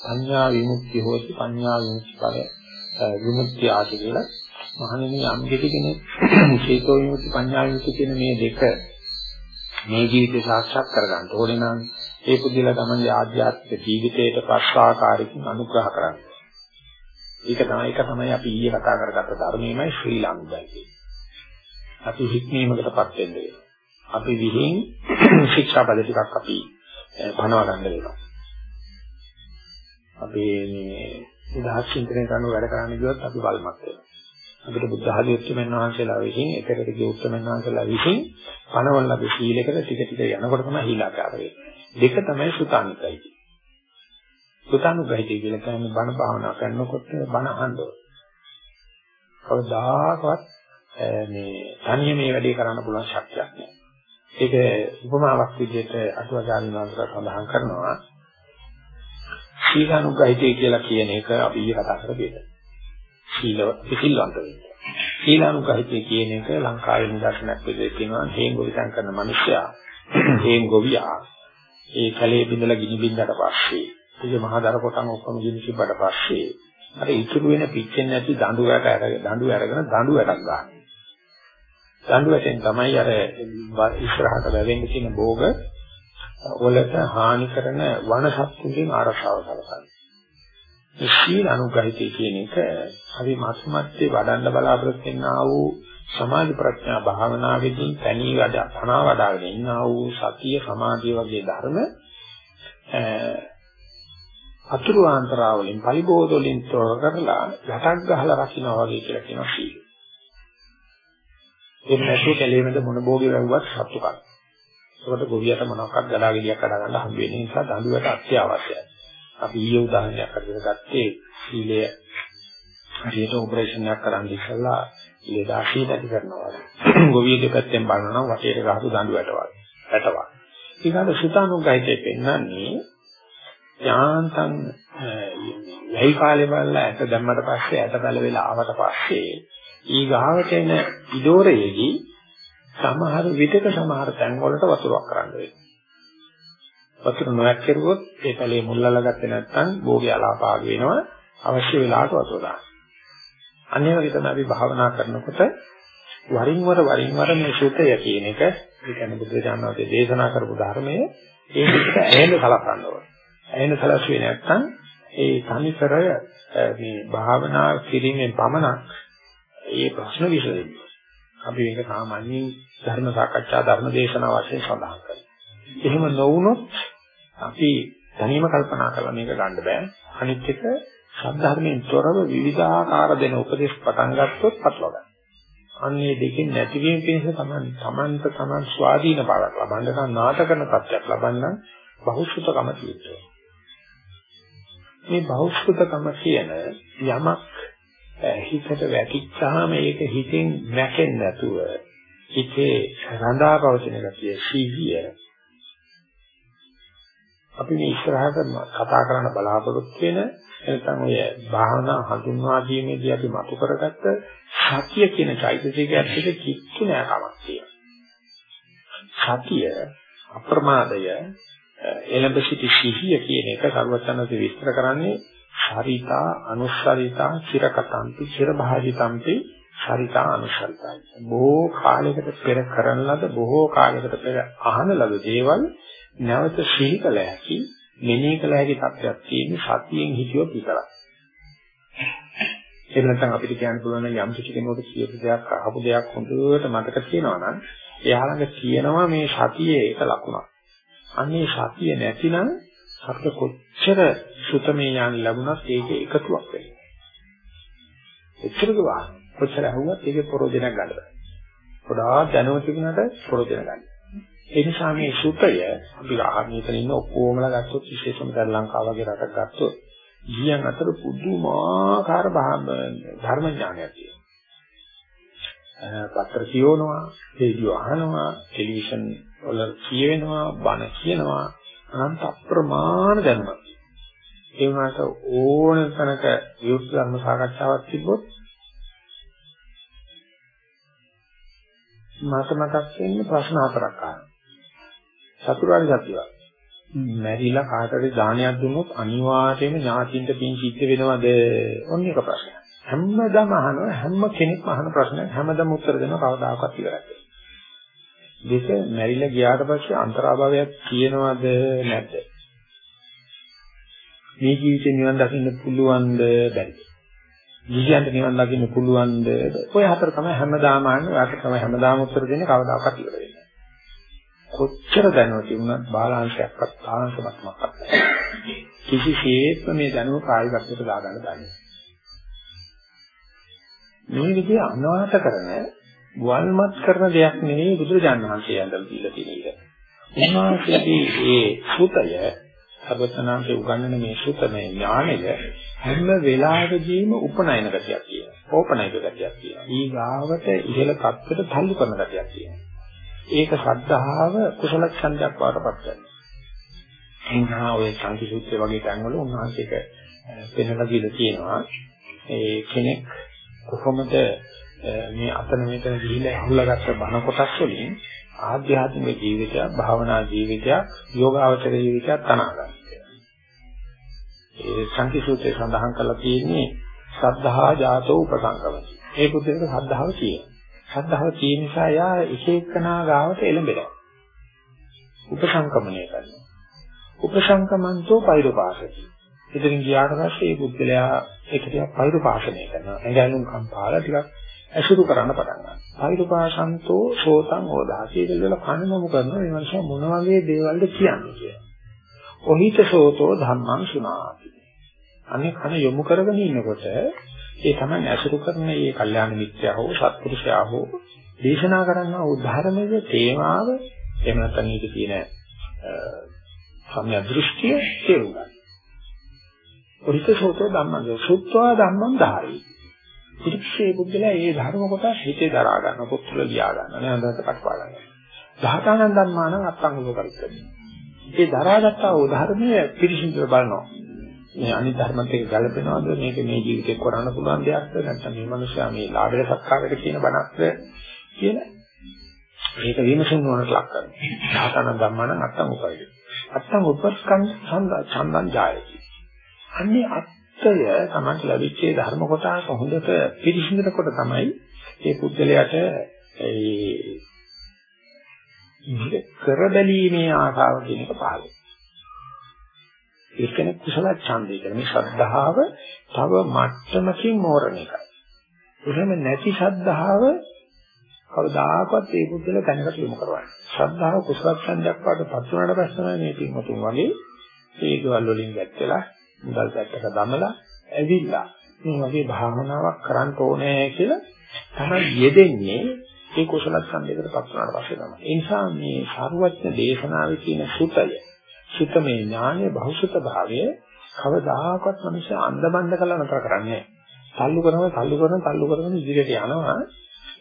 පඤ්ඤා විමුක්ති හෝති පඤ්ඤා විමුක්ති ඵල විමුක්තිය ආදී කියලා මහණෙනි යම් කෙනෙක් චේතෝ විමුක්ති පඤ්ඤා විමුක්ති කියන මේ දෙක මේ ජීවිතේ සාක්ෂාත් කරගන්න ඕනේ නම් ඒ පුදුලා තමයි ආධ්‍යාත්මික ජීවිතයට පස්වාකාරකින් අනුග්‍රහ කරන්නේ. ඒක තමයි ඒක තමයි අපි ඊයේ කතා කරගත්ත ධර්මයේමයි ශ්‍රී ලාංකිකයි. අපි හික්මීමකටපත් වෙන්න වෙනවා. අපි විහිං ශික්ෂාපද ටිකක් අපි බණවා ගන්න වෙනවා. අපි මේ උදාහරණ චින්තනය කරන වැඩ කරන්න ගියොත් අපි බලමත් වෙනවා. අපිට බුද්ධ ආදී උත්තරමන් වහන්සේලා විසින් එකකට ගිය උත්තරමන් වහන්සේලා විසින් පනවන ලද සීලයකට ටික ටික යනකොට තමයි හීලාකාර වෙන්නේ. දෙක තමයි සුතානුගයි. සුතානුගයි කියලා කියන්නේ බණ භාවනා කරනකොට බණ අහන්න ඕන. කවදාකවත් මේ තනියම මේ වැඩේ කරන්න පුළුවන් ශක්තියක් නැහැ. ඒක උපමාවක් විදිහට අටුවාචාර්ය වහන්සේලා සඳහන් කරනවා. සීලානුගහිතය කියලා කියන එක අපි ඊ කතා කරපේද. සීල පිළිල්වන්ත වෙන්නේ. සීලානුගහිතය කියන එක ලංකාවේ නිදර්ශනයක් විදිහට කියනවා හේන් ගොවිතැන් කරන මිනිස්සයා හේන් ගොවියා ඒ කැලේ බිඳලා ගිනි බින්දට පස්සේ ඒ මහා දර කොටන් ඔක්කොම ගිනි තිබ්බට පස්සේ අර ඉතුරු වෙන පිච්චෙන්නේ නැති දඬු වැට අරගෙන දඬු අරගෙන දඬු වැටක් ගන්නවා. දඬු වැටෙන් තමයි අර ඉස්සරහට වැවෙන්න තියෙන භෝග වලට හානි කරන වනසත්තුන්ගෙන් ආරක්ෂාව සලසන්නේ. මේ සීල අනුගහිතය කියන එක අපි මාත්මත්යේ වඩන්න බලාපොරොත්තු වෙනා වූ සමාධි ප්‍රඥා භාවනාවේදී තනි වැඩ පනා වඩාගෙන ඉන්නා වූ සතිය සමාධිය වගේ ධර්ම අතුරු ආන්තරාවලින් පරිබෝධ වලින් තොර කරලා යටක් ගහලා රකින්නවා වගේ කියලා කියනවා සීල. ඒක නැතුව කැලේමද මොන භෝගේ වැව්වත් සතුටක්. ඒකට ගොවියට මොනවාක්වත් ගලා ගෙඩියක් කඩා ගන්න හම්බ වෙන නිසා දඬුවට අත්‍යවශ්‍යයි. අපි ඊයේ උදාහරණයක් අරගෙන ගත්තේ සීලය හරියට ඔපරේෂන් එකක් කරන්න ඉස්සලා ඊයේ දාශී නැති කරනවා. ගොවිය දෙපැත්තෙන් බලනවා නම් වටේට ගහපු දඬුවට වගේ. රටවා. ඊගාට සුතානුග්ගයිතේ පෙන්වන්නේ යාන්තම් වැහි කාලේ බලලා ඇට දැම්මට පස්සේ ඇට බල වෙලා ආවට පස්සේ ඊ ගාවට එන ඉදෝරයේදී සමහර විටක සමහර තැන් වලට වතුරක් කරන්න වෙනවා. වතුර නොයක්කරුවොත් ඒ පැලේ මුල්ලලා ගත්තේ නැත්නම් භෝගේ අලාපාග වෙනවා අවශ්‍ය වෙලාවට වතුර දාන්න. අනිත් වගේ තමයි අපි භාවනා කරනකොට වරින් වර වරින් වර මේ සුතය කියන එක ඒ කියන්නේ බුදුරජාණන් වහන්සේ දේශනා කරපු ධර්මයේ ඒ විදිහට ඇහෙන්න කලකන්න ඕනේ. ඇහෙන්න සලස්ුවේ නැත්නම් ඒ තනිකර මේ භාවනා කිරීමෙන් පමණක් ඒ ප්‍රශ්න විසඳෙන්නේ. අපි මේක සාමාන්‍යයෙන් ධර්ම සාකච්ඡා ධර්ම දේශනා වශයෙන් සඳහන් කරනවා. එහෙම නොවුනොත් අපි තනියම කල්පනා කරලා මේක ගන්න බෑ. අනිත් එක සද්ධර්මයෙන් තොරව විවිධාකාර දෙන උපදේශ පටන් ගත්තොත් පටලවා ගන්න. අන්නේ දෙකෙන් නැතිවීම පිණිස තමයි තමන්ට තමන් ස්වාධීන බවක් ලබන්න නම් නාටකන තත්ත්වයක් ලබන්න බහුසුතකම තියෙනවා. මේ බහුසුතකම කියන යමක් හිතට වැටිච්චාම ඒක හිතෙන් නැකෙන්නේ නැතුව හිතේ රඳා පවතින ගතිය සීවිය අපි මේ ඉස්සරහට කතා කරන්න බලාපොරොත්තු වෙන නැත්නම් ඔය භාවනා හඳුන්වා දීමේදී අපි මතු කරගත්ත සතිය කියන চৈতසිකයක් පිට කිච්චු නෑ කමක් තියෙනවා. සතිය අප්‍රමාදය එළඹ සිටි සිහිය කියන එක සර්වඥාන්සේ විස්තර කරන්නේ ශරිතා අනුස්සරිතා චිරකතන්ති චිරභාජිතන්ති ශරිතා අනුස්සරිතයි. බොහෝ කාලයකට පෙර කරන ලද බොහෝ කාලයකට පෙර අහන ලද දේවල් නැවත සිහි කළ හැකි මෙනෙහි කළ හැකි තත්ත්වයක් තියෙන සතියෙන් හිතියොත් විතරයි. එහෙම නැත්නම් අපිට කියන්න පුළුවන් යම් කිසි කෙනෙකුට කියපු දෙයක් අහපු දෙයක් හොඳට මතක තියෙනවා නම් එයා ළඟ තියෙනවා මේ සතියේ එක ලකුණක්. අන්නේ සතිය නැතිනම් අපිට කොච්චර සුතමේ ඥාන ලැබුණත් ඒකේ එකතුවක් වෙන්නේ. එච්චරක වා කොච්චර අහුවත් ඒකේ ප්‍රෝජනයක් ගන්න බෑ. ගොඩාක් දැනුම තිබුණාට ප්‍රෝජන ගන්න. ඒ නිසා මේ සුතය අපි ආහාරණයතන ඉන්න ඔක්කොමලා ගත්තොත් විශේෂම දැන් ලංකාව වගේ රටක් ගත්තොත් ගියන් අතර පුදුමාකාර ධර්ම ඥානයක් තියෙනවා. පත්‍ර කියවනවා, රේඩියෝ අහනවා, ටෙලිවිෂන් වල කියවෙනවා, බණ කියනවා, අනන්ත අප්‍රමාණ දැනුමක්. ඒ වුණාට ඕන තැනක විවෘත ධර්ම සාකච්ඡාවක් තිබ්බොත් මට මතක් වෙන්නේ ප්‍රශ්න හතරක් අහනවා. චතුරාර්ය සත්‍යය. මැරිලා කාටද දානයක් දුන්නොත් අනිවාර්යයෙන්ම ඥාතින්ට පින් සිද්ධ වෙනවද? ඔන්න එක ප්‍රශ්නයක්. හැමදාම අහනවා හැම කෙනෙක්ම අහන ප්‍රශ්නයක් හැමදාම උත්තර දෙනවා කවදාකවත් ඉවරයි. දෙක මැරිලා ගියාට පස්සේ අන්තරාභාවයක් තියෙනවද නැද්ද? මේ ජීවිතේ නිවන් දකින්න පුළුවන්ද බැරිද? ජීවිතේ නිවන් දකින්න පුළුවන්ද? ඔය හතර තමයි හැමදාම අහන්නේ. ඔය හතර තමයි හැමදාම උත්තර දෙන්නේ කවදාකවත් ඉවර වෙන්නේ කොච්චර දැනුව තිබුණත් බාලාංශයක්වත් තාංශමත්මක් නැහැ. කිසිසේත්ම මේ දැනුම ප්‍රායෝගිකවට දාගන්න බැහැ. මේ විදිහ අනාථ කරන වල්මත් කරන දෙයක් නෙවෙයි බුදුරජාණන් වහන්සේ යඳල් දීලා තියෙන එක. උන්වහන්සේගේ ඒ සුතය සබතනාගේ උගන්වන මේ සුතමේ ඥානය හැම වෙලාවෙදීම උපනයන ගතියක් තියෙනවා. ඕපනයික ගතියක් තියෙනවා. ඊගාවට ඉහළ තත්ත්වයට තල්ලු කරන ගතියක් තියෙනවා. ඒක ශ්‍රද්ධාව කුසල ඡන්දයක් වඩපත් කරනවා. එන්නා ඔය සංකීර්ණ වගේ තැන්වල උන්වහන්සේක පෙන්වලා දීලා තියෙනවා. ඒ කෙනෙක් කොහොමද මේ අතන මෙතන ගිහිල්ලා අහුලාගත්ත බණ කොටස් වලින් ආධ්‍යාත්මික ජීවිතය, භාවනා ජීවිතය, යෝගාවචර ජීවිතය තනගන්න. ඒ සංකීර්ණයේ සඳහන් කරලා තියෙන්නේ සද්ධා ජාතෝ උපසංගමති. ඒ පුදුමක සද්ධාව කියන. සද්ධාව තියෙන නිසා යා එක එකනා ගාවට එළඹෙනවා. උපසංකමණය කරනවා. උපසංකමන්තෝ පෛරපාසති. ඉතින් ගියාට පස්සේ මේ බුද්ධලයා ඒක ටිකක් පෛරපාසනය කරනවා. එඟැලුම් කම්පාල ටිකක් ඇසුරු කරන්න පටන් ගන්නවා. පෛරපාසන්තෝ සෝතං ඕදාසී කියලා කනමම කරනවා. මේ මනුස්සයා මොන වගේ දේවල්ද කියන්නේ කියලා. ඔහිත සෝතෝ ධම්මං සුනාති. අනේ කන යොමු කරගෙන ඉන්නකොට ඒ තමයි ඇසුරු කරන මේ කල්යාණ මිත්‍යා හෝ සත්පුරුෂයා හෝ දේශනා කරන උදාහරණයේ තේමාව එහෙම නැත්නම් මේකේ තියෙන සම්‍යක් දෘෂ්ටිය තේරුම් ගන්න. ඔරිතසෝතෝ ධම්මං සුත්වා ධම්මං ධාරි. ඉතිසේ බුද්ධලා මේ ධර්ම කොටස් හිතේ දරා ගන්න පොත්වල ලියා ගන්න නේ අඳට කටපා ගන්න. දහතානන් ධම්මාන අත්තං උපකරිතයි. ඒ දරාගත්තා වූ ධර්මයේ පිරිසිදුව බලනවා. මේ අනිත් ධර්මත් එක්ක ගැලපෙනවද මේක මේ ජීවිතේ කරන්න පුළුවන් දෙයක්ද නැත්නම් මේ මනුස්සයා මේ ලාභයට සත්කාරයට කියන බණක්ද කියලා මේක විමසුම් වලට ලක් කරනවා. සාතන ධම්මන අත්තං උපරිද. අත්තං උපස්කන් සම්දන් ජායති. අන්නේ අත්තය තමයි ලැබිච්ච ධර්ම කොටස හොඳට පිරිසිදුනකොට තමයි ඒ පුද්ගලයාට ඒ කර බැලීමේ ආසාව කියන එක පහළ වෙනවා. ඒ කියන්නේ කුසල ඡන්දය කියන්නේ මේ ශ්‍රද්ධාව තව මට්ටමකින් මෝරණ එකයි. එහෙම නැති ශ්‍රද්ධාව කවදාකවත් ඒ පුද්ගල තැනකට යොමු කරවන්නේ. ශ්‍රද්ධාව කුසල ඡන්දයක් වඩපත් වුණාට පස්සේ මේ පින්වතුන් වගේ ඒකවල වලින් ගැත්තලා මුදල් පැත්තක දමලා ඇවිල්ලා මේ වගේ භාවනාවක් කරන්න ඕනේ කියලා තමයි යෙදෙන්නේ ඒ කුසල ඡන්දයකටපත් වුණාට පස්සේ තමයි. ඒ නිසා මේ සාරවත්න දේශනාවේ තියෙන සුතය සුතමේ ඥානයේ බහුසුත භාවය කවදාකවත් මිනිස්සු අන්දබන්ද කළා නතර කරන්නේ නැහැ. තල්ලු කරනවා තල්ලු කරනවා තල්ලු කරගෙන ඉදිරියට යනවා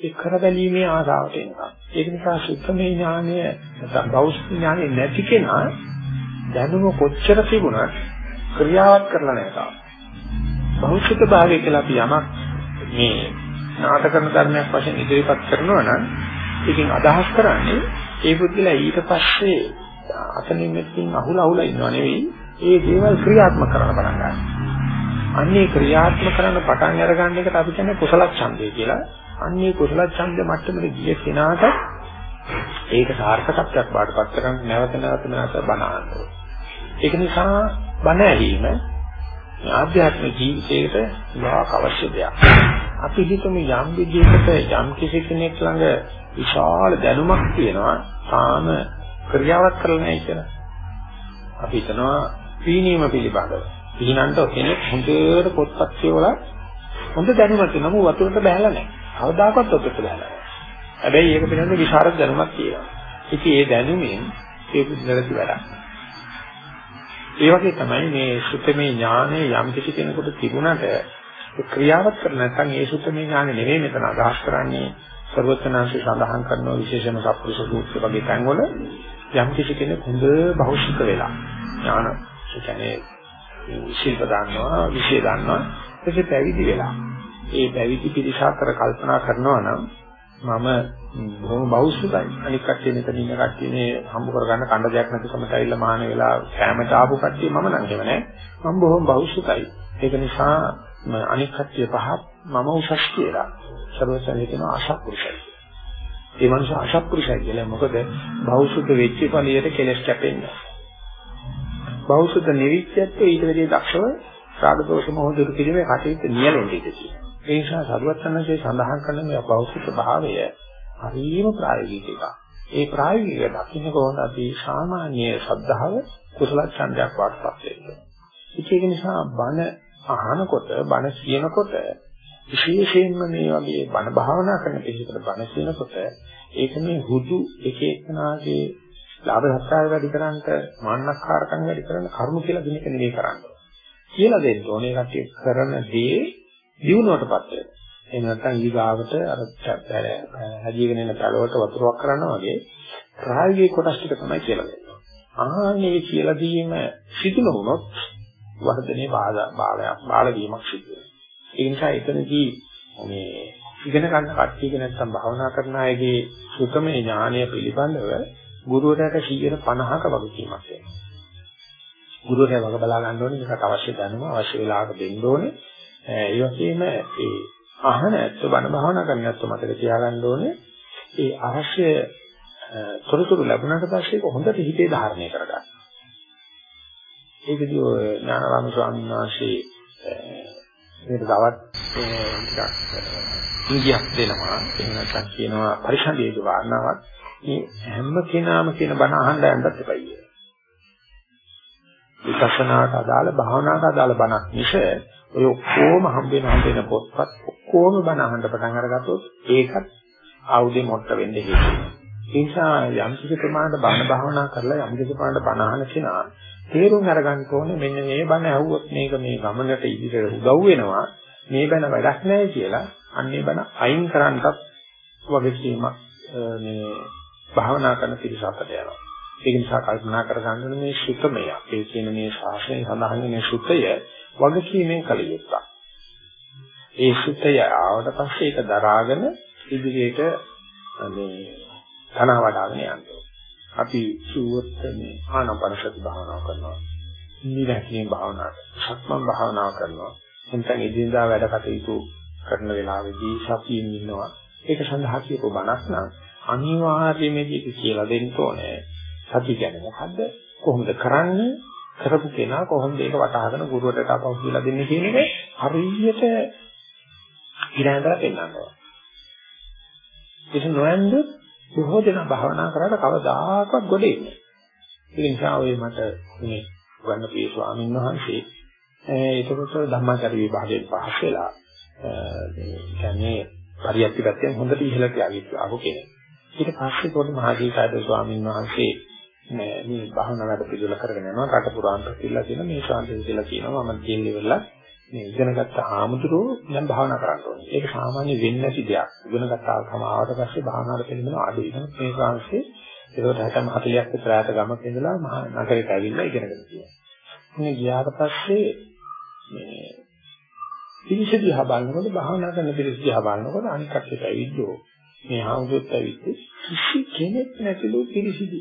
ඒ කර බැලීමේ ආසාවට එනවා. ඒක නිසා සුතමේ ඥානය නැත්නම් බෞද්ධ ඥානය නැති කෙනා දැනුම කොච්චර තිබුණත් ක්‍රියාවත් කරලා නැහැ තාම. බෞද්ධ භාවය කියලා අපි යමක් මේ නාටකන ධර්මයක් වශයෙන් ඉදිරිපත් කරනවා නම් ඒකෙන් අදහස් කරන්නේ ඒ පුද්ගලයා ඊට පස්සේ අතනින් මෙතනින් අහුල අහුල ඉන්නව නෙවෙයි ඒ දේවල් ක්‍රියාත්මක කරන්න පටන් ගන්නවා. අන්නේ ක්‍රියාත්මක කරන්න පටන් අරගන්න එකට අපි කියන්නේ කුසල ඡන්දය කියලා. අන්නේ කුසල ඡන්ද මට්ටමට ගිය කෙනාට ඒක සාර්ථකත්වයක් බාටපත් කරගන්න නැවත නැවත නැවත බණ ඒක නිසා බණ ඇහිීම ආධ්‍යාත්මික ජීවිතයකට වාක් අවශ්‍ය දෙයක්. අපි හිතමු යම් විදිහකට යම් කිසි කෙනෙක් ළඟ විශාල දැනුමක් තියෙනවා තාම ක්‍රියාවක් කරලා නැහැ කියලා. අපි හිතනවා පීනීම පිළිබඳව. පීනන්ට කෙනෙක් හොඳට පොත්පත් කියවලා හොඳ දැනුමක් තියෙනවා වතුරට බහැලා නැහැ. කවදාකවත් වතුරට බහැලා නැහැ. හැබැයි ඒක පිළිබඳව විශාරද දැනුමක් තියෙනවා. ඉතින් ඒ දැනුමින් ඒක නිරති වැඩක්. ඒ වගේ තමයි මේ සුත්තමේ ඥානය යම් කිසි කෙනෙකුට තිබුණාට ක්‍රියාවත් කර නැත්නම් ඒ සුත්තමේ ඥානය නෙවෙයි මෙතන අදහස් කරන්නේ සර්වඥාන්සේ සඳහන් කරන විශේෂම සප්පුරුෂ සූත්‍ර වගේ තැන්වල යම් කිසි කෙනෙක් හොඳ භෞතික වෙලා ඥාන ඒ කියන්නේ ශිල්ප දන්නවා විශේෂ දන්නවා ඊට පැවිදි වෙලා. ඒ පැවිදි පිරිස අතර කල්පනා කරනවා නම් මම බොහොම බෞද්ධයි. අනික් කට්ටිය මෙතන ඉන්න කට්ටියනේ හම්බ කරගන්න කණ්ඩ දෙයක් නැති කමට ඇවිල්ලා මහාන වෙලා කැමට ආපු කට්ටිය මම නම් එහෙම නෑ. මම බොහොම බෞද්ධයි. ඒක නිසා අනික් කට්ටිය පහ මම උසස් කියලා සර්වසංගය කියන අසත්පුරුෂයි. ඒ මනුෂ්‍ය අසත්පුරුෂයි කියලා මොකද බෞසුද්ධ වෙච්ච ඵලියට කෙලස් කැපෙන්නේ. බෞසුද්ධ නිවිච්චත් ඊට වැඩි දක්ෂව රාග දෝෂ මොහ දුරු කිරීමේ කටයුතු නියැලෙන්නේ ඉතියි. ඒ නිසා සරුවත් සම්සේ සඳහන් කරන මේ බෞසුද්ධ භාවය හරිම ප්‍රායෝගික එකක්. ඒ ප්‍රායෝගික දකින්න කොහොමද අපි සාමාන්‍ය ශ්‍රද්ධාව කුසල ඡන්දයක් වඩපත් වෙන්නේ. ඒක නිසා බණ අහනකොට බණ කියනකොට විශේෂයෙන්ම මේ වගේ බණ භාවනා කරන කෙනෙකුට බණ කියනකොට ඒක මේ හුදු එක එකනාගේ ලාභ සත්කාර වැඩි කරන්ට මාන්නක්කාරකම් වැඩි කරන කරුණු කියලා දෙන එක නෙවෙයි කරන්නේ. කියලා දෙන්න ඕනේ කට්ටිය කරන දේ දිනුවටපත් වෙනවා. එහෙම නැත්නම් ඊගාවට අර හැදීගෙන එන පළවට වතුරක් කරනවා වගේ ප්‍රායෝගික කොටස් ටික තමයි කියලා දෙන්නේ. ආන්නේ කියලා දීම සිදු නොවුනොත් වර්ධනේ බාධා බාලයක් බාල වීමක් සිදු වෙනවා. ඒ නිසා එතනදී මේ ඉගෙන ගන්න කට්ටියක නැත්නම් භාවනා කරන අයගේ සුතමේ ඥානය පිළිබඳව ගුරුවරයාට 150ක වගකීමක් වෙනවා. ගුරුවරයා වග බලා ගන්න ඕනේ මේකට අවශ්‍ය දැනුම අවශ්‍ය වෙලාවට දෙන්න ඕනේ. ඒ වගේම ඒ අහන ඇත්ත බණ භාවනා කරන ඇත්ත මතක තියාගන්න ඕනේ. ඒ අවශ්‍ය තොරතුරු ලැබුණාට පස්සේ ඒක හොඳට හිතේ ධාරණය කරගන්න. ඒකදී ඔය ඥානරාම ස්වාමීන් වහන්සේ මේක තවත් ටිකක් ඉංගියක් දෙනවා. එහෙම නැත්නම් කියනවා පරිසංදේශ වාරණාවක්. මේ හැම කෙනාම කියන බණ අහන්න යන්නත් එපයි. විපස්සනාට අදාළ භාවනාවට අදාළ බණක් මිස ඔය ඔක්කොම හම්බ වෙන හම්බ වෙන පොත්පත් ඔක්කොම බණ අහන්න පටන් අරගත්තොත් ඒකත් ආයුධෙ මොට්ට වෙන්න හේතුයි. ඒ නිසා යම් කිසි ප්‍රමාණයට බණ භාවනා කරලා යම් කිසි ප්‍රමාණයට බණ අහන කෙනා තේරුම් අරගන්න ඕනේ මෙන්න මේ බණ ඇහුවොත් මේක මේ ගමනට ඉදිරියට උදව් වෙනවා මේ බණ වැඩක් නැහැ කියලා අන්නේ බණ අයින් කරන්නත් වගකීමක් මේ භාවනා කරන පිරිසකට යනවා. ඒක නිසා කල්පනා කරගන්න මේ සුතමය. ඒ කියන මේ ශාස්ත්‍රයේ සඳහන් වෙන සුතය වගකීමෙන් කළ යුතුයි. ඒ සුතය ආවට පස්සේ ඒක දරාගෙන ඉදිරියට මේ ධන වඩාගෙන යනවා. අපි සුවත්ත මේ ආනාපානසති භාවනාව කරනවා. නිරහකින් භාවනා කරනවා. සක්මන් භාවනාව කරනවා. එතන එදිනදා වැඩ කටයුතු කරන වෙලාවෙදී සතියින් ඉන්නවා. ඒක සඳහා කියපු බණක් නම් අනිවාර්යයෙන්ම මේක කියලා දෙන්න ඕනේ. සති කියන්නේ මොකද්ද? කොහොමද කරන්නේ? කරපු කෙනා කොහොමද ඒක වටහාගෙන ගුරුවරට අපව කියලා දෙන්නේ කියන එක හරියට ඉරඳලා පෙන්නනවා. ඒක නොයන්ද බොහෝ දෙනා භාවනා කරලා කවදාකවත් ගොඩ එන්නේ. ඒ නිසා ඔය මට මේ ගන්න පිය ස්වාමීන් වහන්සේ ඒකකොට ධම්මාචාර විභාගයෙන් පහස් වෙලා මේ කියන්නේ පරියත්ති පැත්තෙන් හොඳට ඉහළට ආවු කෙනෙක්. ඊට පස්සේ පොඩි මහදීසාද ස්වාමීන් වහන්සේ මේ මේ භාවනා වැඩ පිළිවෙල කරගෙන යනවා රට පුරාන්ත කියලා කියන මේ ශාන්තිය කියලා කියනවා මම ජීල් ඉවරලා මේ ඉගෙනගත්ත ආමුදුරෝ දැන් භාවනා කරන්න ඕනේ. ඒක සාමාන්‍ය වෙන්නේ නැති දෙයක්. ඉගෙනගත්ත ආවම ආවට පස්සේ භාවනාවට පිළිබඳව අඩු වෙනවා. මේ ශාන්තිය ඒකට හැටම 40ක් විතර ඈත ගමක ඉඳලා මහා නගරයට ඇවිල්ලා ඉගෙනගෙන තියෙනවා. මේ ගියාට පස්සේ මේ පිළිසි දිහා බලනකොට භාවනා කරන පිළිසි දිහා බලනකොට අනික් කටට ඇවිද්දෝ මේ ආමුදුරත් ඇවිත් කිසි කෙනෙක් නැතිලු පිළිසිදි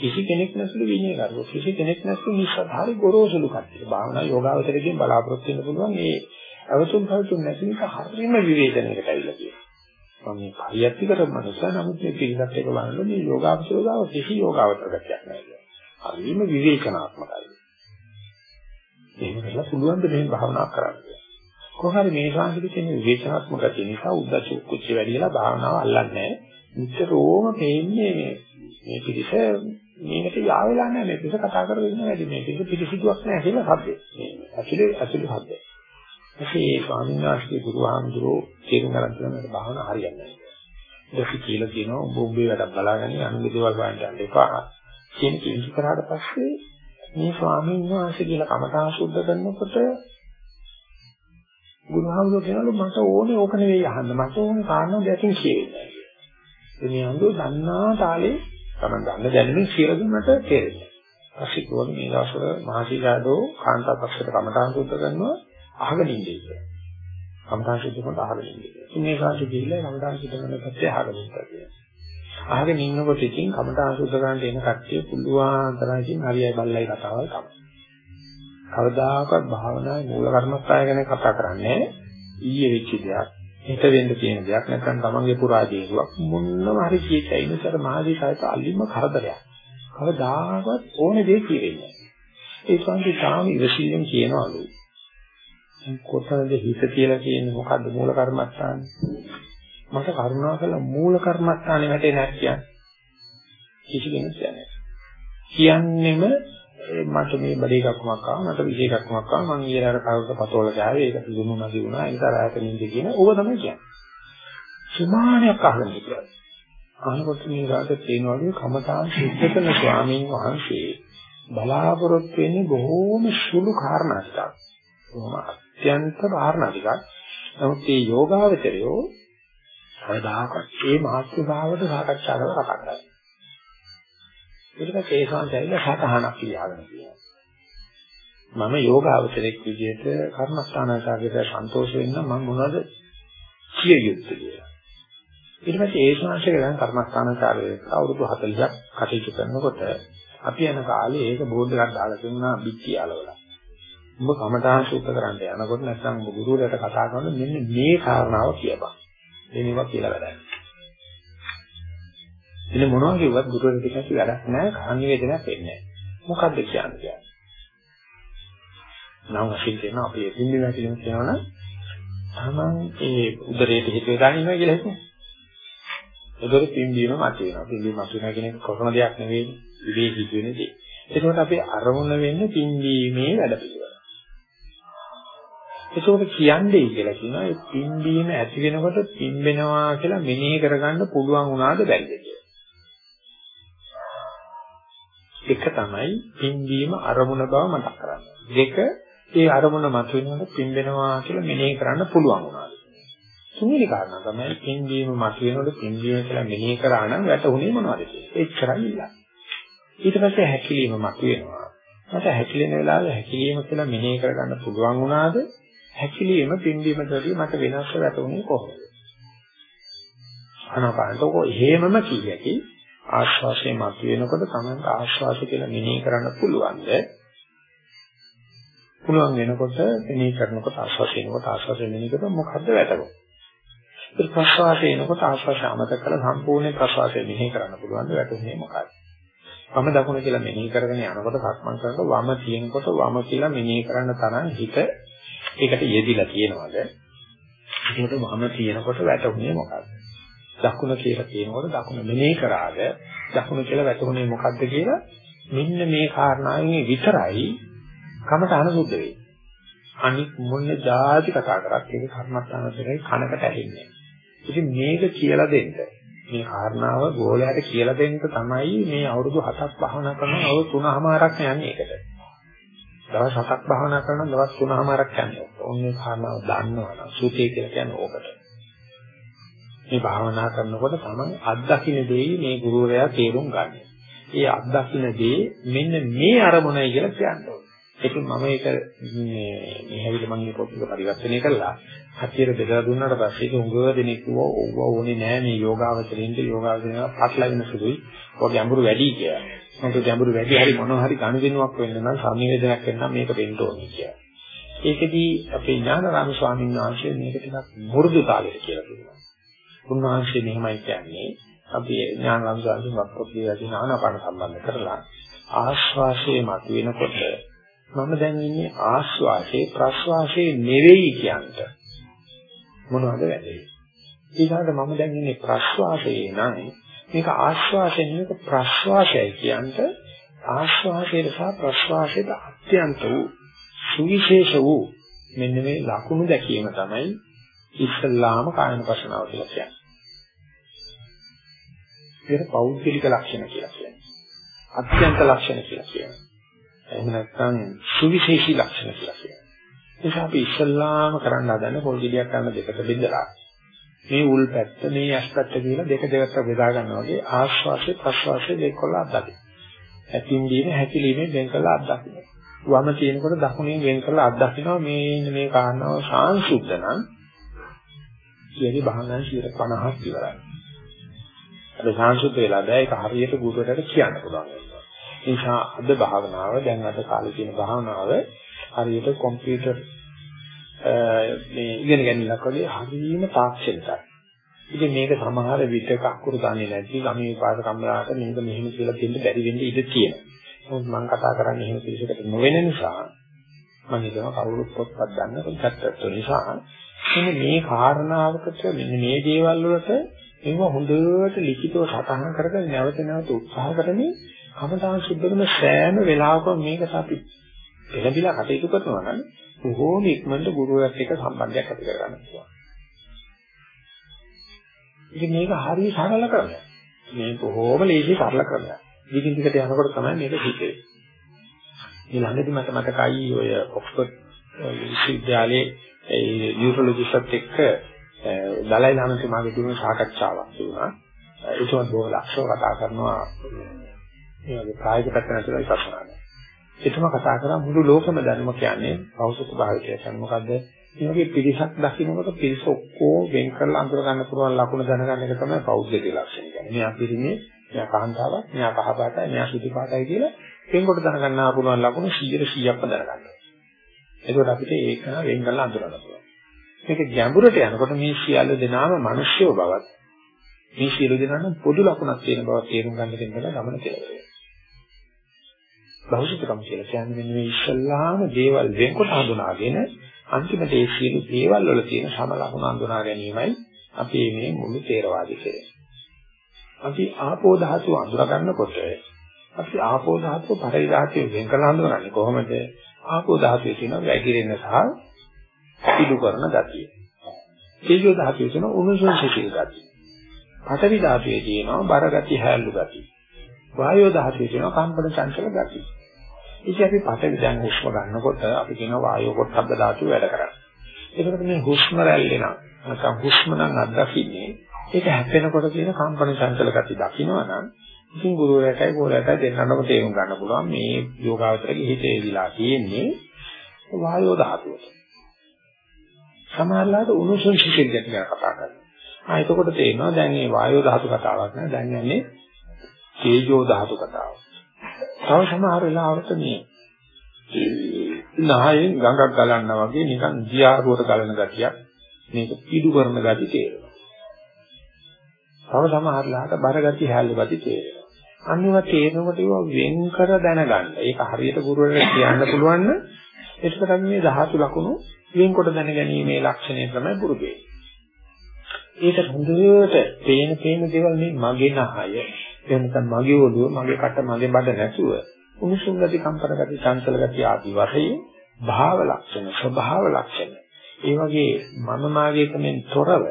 කිසි කෙනෙක් නැසළු විනය කරුවෝ කිසි කෙනෙක් නැසළු නිස්සාරි ගොරෝසුළු කට්ටිය. භාවනා යෝගාවචරයෙන් බලාපොරොත්තු වෙන්න පුළුවන් මේ අවතුම් භවතුම් නැති නිසා හරියම විවේචනයකට ඇවිල්ලා තියෙනවා. මම මේ පරියත්ති කරපු මනුස්සයා නමුත් මේ පිළිගත් එක බලනකොට මේ යෝගාවචරතාව කිසි යෝගාවචර ගතියක් නැහැ. හරියම විවේචනාත්මකයි. එහෙම කරලා පුළුවන් ද මේ භාවනා කරන්න. කොහොමද මේ ශාන්තික කියන විවේචනාත්මක ගතිය නිසා උද්දච්ච කුච්ච වැඩිලා භාවනාව අල්ලන්නේ නැහැ. නිතරම පේන්නේ මේ පිළිස මේකට යා වෙලා නැහැ මේ පිළිස කතා කරගෙන ඉන්න වැඩි මේ පිළිස පිළිසිදුවක් නැහැ කියලා හබ්බේ. මේ ඇතුලේ ඇතුලේ හබ්බේ. ඒ ස්වාමීන් වහන්සේ ගුරුහාමුදුරෝ තේරුම් ගන්න තියෙන මේ භාවනා හරියන්නේ නැහැ. ඒක කියලා කියනවා ඔබ ඔබේ වැඩ බලාගෙන අනුගේ දේවල් හොයන්න යන්න එපා. කියන කිසි කරාට පස්සේ මේ ස්වාමීන් වහන්සේ කියලා කමඨා සුද්ධ කරනකොට ගුරුහාමුදුරෝ කියනලු මට ඕනේ ඕක නෙවෙයි අහන්න. මට ඕනේ කාරණා දෙකකින් කියෙන්නේ. මේ අඳු දන්නා තාලේ තමයි දන්න දැනුමින් කියලා දුන්නට තේරෙන්නේ. පස්සේ කොහොම මේ දවස්වල මහසීලාදෝ කාන්තාපක්ෂයට කමඨාන් සුද්ධ කරනවා අහගෙන ඉන්නේ කියලා. කමඨාන් සුද්ධ කරනකොට අහගෙන ඉන්නේ. මේ කාර්ය ගිහිල්ලා කමඨාන් සුද්ධ කරන පැත්තේ අහගෙන ඉන්නවා. අහගෙන ඉන්නකොට ඉතින් කමඨාන් සුද්ධ කරන්න එන කට්ටිය පුළුවන් තරම් ඉතින් හරියයි බල්ලයි කතාවල් තමයි. කවදාකවත් භාවනාවේ මූල කර්මස්ථාය ගැන කතා කරන්නේ ඊයේ වෙච්ච දෙයක් හිත වෙන්න තියෙන දෙයක් නැත්නම් තමන්ගේ පුරාජේරුවක් මොනම හරි කීයයි ඉන්නතර මහදී සායත අල්ලිම කරදරයක්. කවදාකවත් ඕනේ දෙයක් කියෙන්නේ ඒ සංකේ තාම ඉවසිල්ලෙන් කියනවලු. කොතනද හිත කියලා කියන්නේ මොකද්ද මූල කර්මස්ථානේ? මට කරුණා කළ මූල කර්මස්ථානේ වැටේ නැහැ කියන්නේ. කිසි කෙනෙක් කියන්නේ කියන්නෙම මට මේ බඩේ එකක්මක් ආවා මට විශේෂ එකක්මක් ආවා මං ඊයර අර කවුරුද පතෝල ගාවේ ඒක දුන්නු නැති වුණා ඒක රාත නින්ද කියන ඕක තමයි කියන්නේ. සුමානයක් අහන්න කියලා අහනකොට මේ රාත තේනවලු කමතාන් සිද්ධ කරන ස්වාමීන් වහන්සේ බලාපොරොත්තු වෙන්නේ බොහෝම සුළු කාරණා ටිකක්. බොහොම අත්‍යන්ත කාරණා ටිකක්. නමුත් මේ යෝගාවචරයෝ කවදාකවත් මේ මහත්ය භාවයට සාකච්ඡා කරලා කතා කරන්නේ. ඊට පස්සේ ඒ සංසයල සතහනක් කියාගෙන කියනවා. මම යෝගාවචරයක් විදිහට කර්මස්ථානාචාර්යයට සන්තෝෂ වෙන්න මම මොනවද කිය යුත්තේ කියලා. ඊට පස්සේ ඒ ශාස්ත්‍රය දැන් කර්මස්ථානාචාර්යයට අවුරුදු 40ක් කටයුතු කරනකොට අපි යන කාලේ ඒක බෝඩ් එකක් දාලා තිබුණා පිටි අලවලා. උඹ කමඨාන් සූත්‍ර කරන්න යනකොට නැත්නම් ගුරුවරයාට කතා කරනකොට මෙන්න මේ කාරණාව කියපන්. මේවා කියලා වැඩක්. ඉතින් මොනවා කිව්වත් ගුරුවරයෙක් කිසි වැඩක් නැහැ, කාන්‍යවේදනයක් වෙන්නේ නැහැ. මොකද්ද කියන්නේ? නම් වශයෙන් කියන අපි එදින්දි වැටිලම කියනවනම් තමන් ඒ උදරයට හිත යොදාගෙන ඉන්නවා කියලා හිතන්නේ. ඒතර පිම්බීම මත වෙනවා. පිම්බීම මත වෙනවා කියන එක කොරණ දෙයක් නෙවෙයි. ඉවේ හිතුවෙන දේ. ඒකෝට අපි අරමුණ වෙන්නේ පිම්බීමේ වැඩ පිළිවෙල. ඒකෝට කියන්නේ කියලා කියනවා ඒ පිම්බීම ඇති වෙනකොට පිම්බෙනවා කියලා මෙනෙහි කරගන්න පුළුවන් වුණාද බැරිද කියලා. එක තමයි පිම්බීම අරමුණ බව මතක් කරගන්න. දෙක ඒ අරමුණ මතුවෙනකොට පිම්බෙනවා කියලා මෙනෙහි කරන්න පුළුවන් වුණාද. තුන්වෙනි කාරණා තමයි පිම්බීම මතුවෙනකොට පිම්බීම කියලා මෙනෙහි කරා නම් වැටුනේ මොනවද කියලා. එච්චරයි ඉල්ලන්නේ. ඊට පස්සේ හැකිලිම මතුවෙනවා. මට හැකිලෙන වෙලාවේ හැකිලිම කියලා මෙනෙහි කරගන්න පුළුවන් වුණාද? හැකිලිම පිම්බීමටදී මට වෙනස්ව වැටුනේ කොහොමද? අනාපානතක එහෙමම කියකි ආශ්වාසය මතුවෙනකොට තමයි ආශ්වාසය කියලා මෙනෙහි කරන්න පුළුවන්ද? පුළුවන් වෙනකොට මෙනෙහි කරනකොට ආශ්වාසය එනකොට ආශ්වාසය මෙනෙහි කරනකොට මොකද්ද වැටෙන්නේ? ඒ ප්‍රශ්වාසය එනකොට ආශ්වාසය අමතක කරලා සම්පූර්ණ ප්‍රශ්වාසය මෙනෙහි කරන්න පුළුවන්ද වැටුනේ මොකක්ද? වම දකුණ කියලා මෙනෙහි කරගෙන යනකොට සක්මන් කරනකොට වම තියෙනකොට වම කියලා මෙනෙහි කරන්න තරම් හිත ඒකට යෙදිලා තියෙනවද? ඒකට වම තියෙනකොට වැටුනේ මොකක්ද? දකුණ කියලා කියනකොට දකුණ මෙනෙහි කරාද? දකුණ කියලා වැටුනේ මොකක්ද කියලා මෙන්න මේ කාරණාවෙන් විතරයි කමතහන සුද්ධ වෙන්නේ. අනිත් මොන જાති කතා කරත් ඒක කර්මස්ථානතරේ කනකට ඇහෙන්නේ. ඉතින් මේක කියලා දෙන්න මේ කාරණාව ගෝලයට කියලා දෙන්න තමයි මේ අවුරුදු 7ක් භාවනා කරන අවුරුදු 3මාරක් යන්නේ ඒකට. දවස් 7ක් භාවනා කරන දවස් 3මාරක් යන්නේ. ඕනේ කාරණාව දන්නවනම් සුඛය කියලා කියන්නේ ඕකට. මේ භාවනා කරනකොට තමයි අත්දකින්න දෙයි මේ ගුරුවරයා තේරුම් ගන්න. ඒ අත්දකින්න දේ මෙන්න මේ අරමුණයි කියලා කියන්නේ. ඒකෙන් මම ඒක මේ මේ හැවිල මම මේ පොත් එක පරිවර්තනය කළා. හතියට බෙදලා දුන්නාට පස්සේ ඒක උඟව දෙනෙක් කිව්වා ඕව ඕනේ නෑ මේ යෝගාවචරින්ද යෝගාවචරින් පටලැවෙන සුළුයි. ඔය ගැඹුරු වැඩි කියලා. මොකද ගැඹුරු වැඩි හරි මොනවා හරි ගනුදෙනුවක් වෙන්න නම් සංනිවේදනයක් වෙන්න නම් මේක වෙන්න ඕනේ කියලා. ඒකෙදී අපේ ඥානරාම ස්වාමීන් වහන්සේ මේක ටිකක් මුරුදු තාලෙට කියලා දුන්නා. උන්වහන්සේ මෙහෙමයි කියන්නේ. අපි ඥානරාම ස්වාමීන් වහන්සේ වගේ නානපාන සම්බන්ධ කරලා ආශ්වාසයේ මතුවෙනකොට මම දැන් ඉන්නේ ආශ්වාසයේ ප්‍රශ්වාසයේ නෙවෙයි කියන්ට. මොනවද වෙන්නේ ඊළඟට මම දැන් ඉන්නේ ප්‍රශ්වාසයේ නම් මේක ආශ්වාසය නෙවෙයි ප්‍රශ්වාසයයි කියන්ට. ආශ්වාසයට සහ ප්‍රශ්වාසයට අත්‍යන්ත වූ සුවිශේෂ වූ මෙන්න මේ ලකුණු දැකීම තමයි ඉස්ලාම කායන පශනාව කියලා කියන්නේ. ඒක පෞද්ගලික ලක්ෂණ කියලා කියන්නේ. අත්‍යන්ත ලක්ෂණ කියලා කියනවා. එහෙම නැත්නම් සුවිශේෂී ලක්ෂණ කියලා කියනවා. ඒක අපි ඉස්ලාම කරන්න හදන්නේ පොල් ගෙඩියක් ගන්න දෙකට බෙදලා. මේ උල් පැත්ත මේ ඇස් පැත්ත කියලා දෙක දෙකට බෙදා ගන්නවා වගේ ආශ්වාසය ප්‍රශ්වාසය දෙකවල අත්දකින්න. ඇතින්දීන හැකිලිමේ වෙන් කළා අත්දකින්න. වම තියෙනකොට දකුණෙන් වෙන් කළා අත්දකින්නවා මේ මේ කාරණාව සාංශුද්ධ නම් කියන්නේ භාවනා 50ක් ඉවරයි. අද සාංශුද්ධ වෙලා බෑ ඒක හරියට ගුරුවරට කියන්න පුළුවන්. ඒ නිසා අද භාවනාව දැන් අද කාලේ තියෙන භාවනාව හරියට කම්පියුටර් මේ ඉගෙන ගැනීමක් වගේ හරියම තාක්ෂණිකයි. ඉතින් මේක සමහර විටක අකුරු දන්නේ නැති ළමයි පාඩ කම්ලාට මේක මෙහෙම කියලා දෙන්න බැරි වෙන්න ඉඩ තියෙනවා. නමුත් මම කතා කරන්නේ එහෙම පිළිසකට නොවෙන නිසා මම හිතනවා කවුරුත් පොත්පත් ගන්න කොටත් නිසා මෙන්න මේ කාරණාවකට මෙන්න මේ දේවල් වලට ඒව හොඳට ලිඛිතව සටහන් කරගෙන නැවත නැවත උත්සාහ කරමින් කමඨාන් සුද්ධ කරන සෑම වෙලාවකම මේකට අපි එළඹිලා කටයුතු කරනවා නම් බොහෝම ඉක්මනට ගුරුවරයාත් එක්ක සම්බන්ධයක් ඇති කරගන්න පුළුවන්. ඉතින් මේක හරිය සරල ක්‍රමයක්. මේ බොහෝම ලේසි සරල ක්‍රමයක්. දිගින් දිගට යනකොට තමයි මේක හිතේ. මේ ළඟදී මට මතකයි ඔය ඔක්ස්ෆර්ඩ් විශ්වවිද්‍යාලයේ ඒ නියුරොලොජිස්ට් එක්ක දලයි ලාමතුමාගේ දුන්න සාකච්ඡාවක් තිබුණා. ඒකවත් බොහෝ ලක්ෂව කතා කරනවා මේ වගේ කායික පැත්ත නැතුව විපස්සනාද. ඒකම කතා කරා මුළු ලෝකෙම දැනුම කියන්නේ පෞසුත භාවිතය කියන්නේ මොකද්ද? මේ වගේ පිරිසක් දකින්නකොට පිරිස ඔක්කොම වෙන් කරලා අඳුර ගන්න පුළුවන් ලකුණ දැනගන්න එක තමයි පෞද්ගලික ලක්ෂණ කියන්නේ. මෙයා පිරිමේ, මෙයා කාන්තාවක්, මෙයා කහ පාටයි, මෙයා සුදු පාටයි කියලා වෙන්කොට දැනගන්න පුළුවන් ලකුණ 100%ක්ම දැනගන්න. එතකොට අපිට ඒක වෙන් කරලා අඳුරන්න පුළුවන්. මේක ගැඹුරට යනකොට මේ සියල්ල දෙනාම මිනිස්යෝ බවත් මේ සියලු දෙනාම පොදු ලකුණක් තියෙන බව තේරුම් ගන්න දෙන්න ගමන කෙලවර. භෞතිකකම් කියලා කියන්නේ මෙන්න මේ ඉස්සල්ලාම දේවල් වෙන්කොට හඳුනාගෙන අන්තිමට ඒ සියලු දේවල් වල තියෙන සම ලකුණ හඳුනා ගැනීමයි අපි මේ මුළු තේරවාදී කියන්නේ. අපි ආපෝ ධාතුව අඳුර ගන්නකොට අපි ආපෝ ධාතුව පරිදි ධාතුව වෙන් කරලා හඳුනන්නේ කොහොමද? ආපෝ ධාතුවේ තියෙන වැగిරෙන සහ පිටු කරන ගතිය. තේජෝ ධාතුවේ තියෙන උණුසුම් සිසිල් ගතිය. පඨවි ධාතුවේ තියෙනවා බර ගතිය හැල්ලු ගතිය. වායෝ ධාතුවේ තියෙනවා කම්පන චංචල ගතිය. ඉතින් අපි පඨවි දැන් හුස්ම ගන්නකොට අපි කියනවා වායෝ පොට්ටබ්බ ධාතුව වැඩ කරන්නේ. ඒකට මේ හුස්ම රැල්ලේ නම් නැත්නම් හුස්ම නම් අත්දකින්නේ ඒක හැපෙනකොට තියෙන කම්පන චංචල ගතිය දකින්නවා නම් ඉතින් ගුරුවරයාටයි ගෝලයාටයි දෙන්නම තේරුම් ගන්න පුළුවන් මේ යෝගාවචරයේ හිතේ විලා තියෙන්නේ වායෝ ධාතුවට. සමහරවිට උණුසුම් සිසිල් ගැට ගැන කතා කරනවා. ආ එතකොට තේරෙනවා දැන් මේ වායෝ ධාතු කතාවක් නෑ දැන් යන්නේ තේජෝ ධාතු කතාව. තව සමහර වෙලාවට මේ නහයෙන් ගඟක් ගලනවා වගේ නිකන් දියාරුවට ගලන ගතියක් මේක පිඩු කරන ගති තේරෙනවා. තව සමහර ලාට බර ගති හැල්ලු ගති තේරෙනවා. අනිවා තේරෙනකොට ඒවා වෙන් කර දැනගන්න. ඒක හරියට ගුරුවරයා කියන්න පුළුවන් නම් ඒකට අපි මේ ධාතු ලකුණු වෙන්කොට දැනගැනීමේ ලක්ෂණය තමයි පුරුදු ඒක හොඳට පේන පේන දේවල් මේ මගේ නහය. එහෙම නැත්නම් මගේ ඔළුව මගේ කට මගේ බඩ නැතුව උණුසුම් ගති කම්පන ගති චංචල ගති ආදී වශයෙන් භාව ලක්ෂණ ස්වභාව ලක්ෂණ. ඒ වගේ මම මාගේ කමෙන් තොරව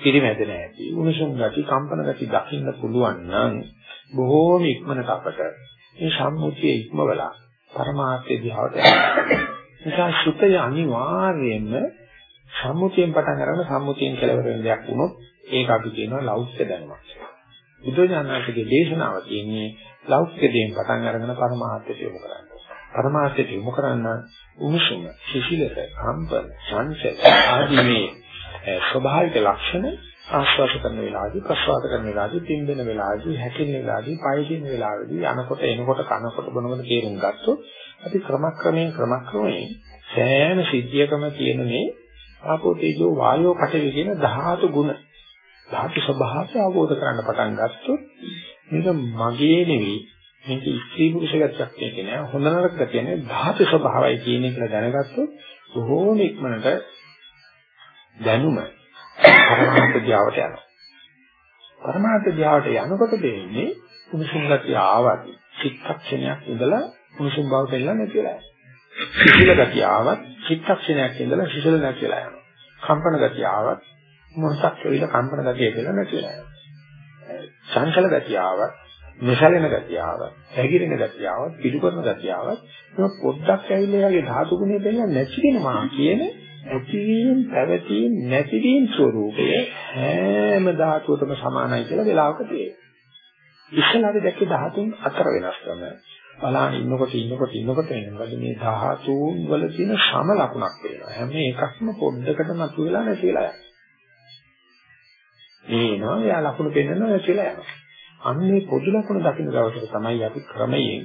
පිරිමැදෙන ඇති උණුසුම් ගති කම්පන ගති දකින්න පුළුවන් නම් බොහෝම ඉක්මනට අපට මේ සම්මුතිය ඉක්මවලා පරමාර්ථය දිහාට නිසා සුතය අනිවාර්යයෙන්ම සම්මුතියෙන් පටන් අරගෙන සම්මුතියෙන් කෙලවර වෙන දෙයක් වුණොත් ඒක අපි කියනවා ලෞකික දැනුමක්. බුදුජානකගේ දේශනාව කියන්නේ ලෞකික දේෙන් පටන් අරගෙන පරමාර්ථයට යොමු කරන්න. පරමාර්ථයට යොමු කරන්න උණුසුම, සිසිලත, කම්පන, සංසය ආදී මේ ස්වභාවික ලක්ෂණ ආස්වාද කරන වෙලාවදී ප්‍රසවාස කරන වෙලාවදී පිම්බෙන වෙලාවදී හැකින වෙලාවදී පයකින වෙලාවදී යනකොට එනකොට කනකොට බොනකොට තේරුම් ගත්තොත් අපි ක්‍රමක්‍රමයෙන් ක්‍රමක්‍රමයෙන් සෑම සිද්ධියකම තියෙන මේ ආපෝ තේජෝ වායෝ පඨවි කියන ධාතු ගුණ. ධාතු ස්වභාවය අවබෝධ කරගන්න පටන් ගත්තොත් මේක මගේ නෙවෙයි. මේක ස්ත්‍රී පුරුෂ ගැටයක් නෙවෙයි නෑ. හොඳ නරක ගැටිය නෙවෙයි. ධාතු ස්වභාවය කියන එක දැනගත්තොත් බොහෝම ඉක්මනට දැනුම පරමාර්ථ ධ්‍යාවට යනවා. පරමාර්ථ ධ්‍යාවට යනකොට දෙන්නේ කුණුසුම් ගැටිය ආවත් චිත්තක්ෂණයක් ඉඳලා කුණුසුම් බව දෙන්න නැතිලා යනවා සිසිල ගැටිය ආවත් චිත්තක්ෂණයක් ඉඳලා සිසිල නැතිලා යනවා කම්පන ගැටිය ආවත් මොහොතක් වෙවිලා කම්පන ගතිය කියලා නැතිලා යනවා. චංචල ගතිය ආවත්, මෙසලෙන ගතිය ආවත්, හැගිරෙන ගතිය ආවත්, පිටු කරන ගතිය ආවත්, ඒක පොඩ්ඩක් ඇවිල්ලා යාගේ ධාතු ගුණය දෙන්න නැති වෙනවා කියන ඇතිවීම, පැවතීම, නැතිවීම ස්වરૂපය හැම ධාතුවකම සමානයි කියලා වෙලාවක තියෙනවා. ඉස්සලාද දැක්කේ ධාතුන් අතර වෙනස්කම. බලාගෙන ඉන්නකොට ඉන්නකොට ඉන්නකොට එනවාද මේ ධාතුන් වල තියෙන සම ලකුණක් වෙනවා. හැම එකක්ම පොඩ්ඩකට මතුවලා නැතිලා යනවා. මේ එනවා එයා ලකුණු පෙන්නනවා කියලා යනවා. අන්නේ පොදු ලකුණු දකින්න දවසට තමයි අපි ක්‍රමයෙන්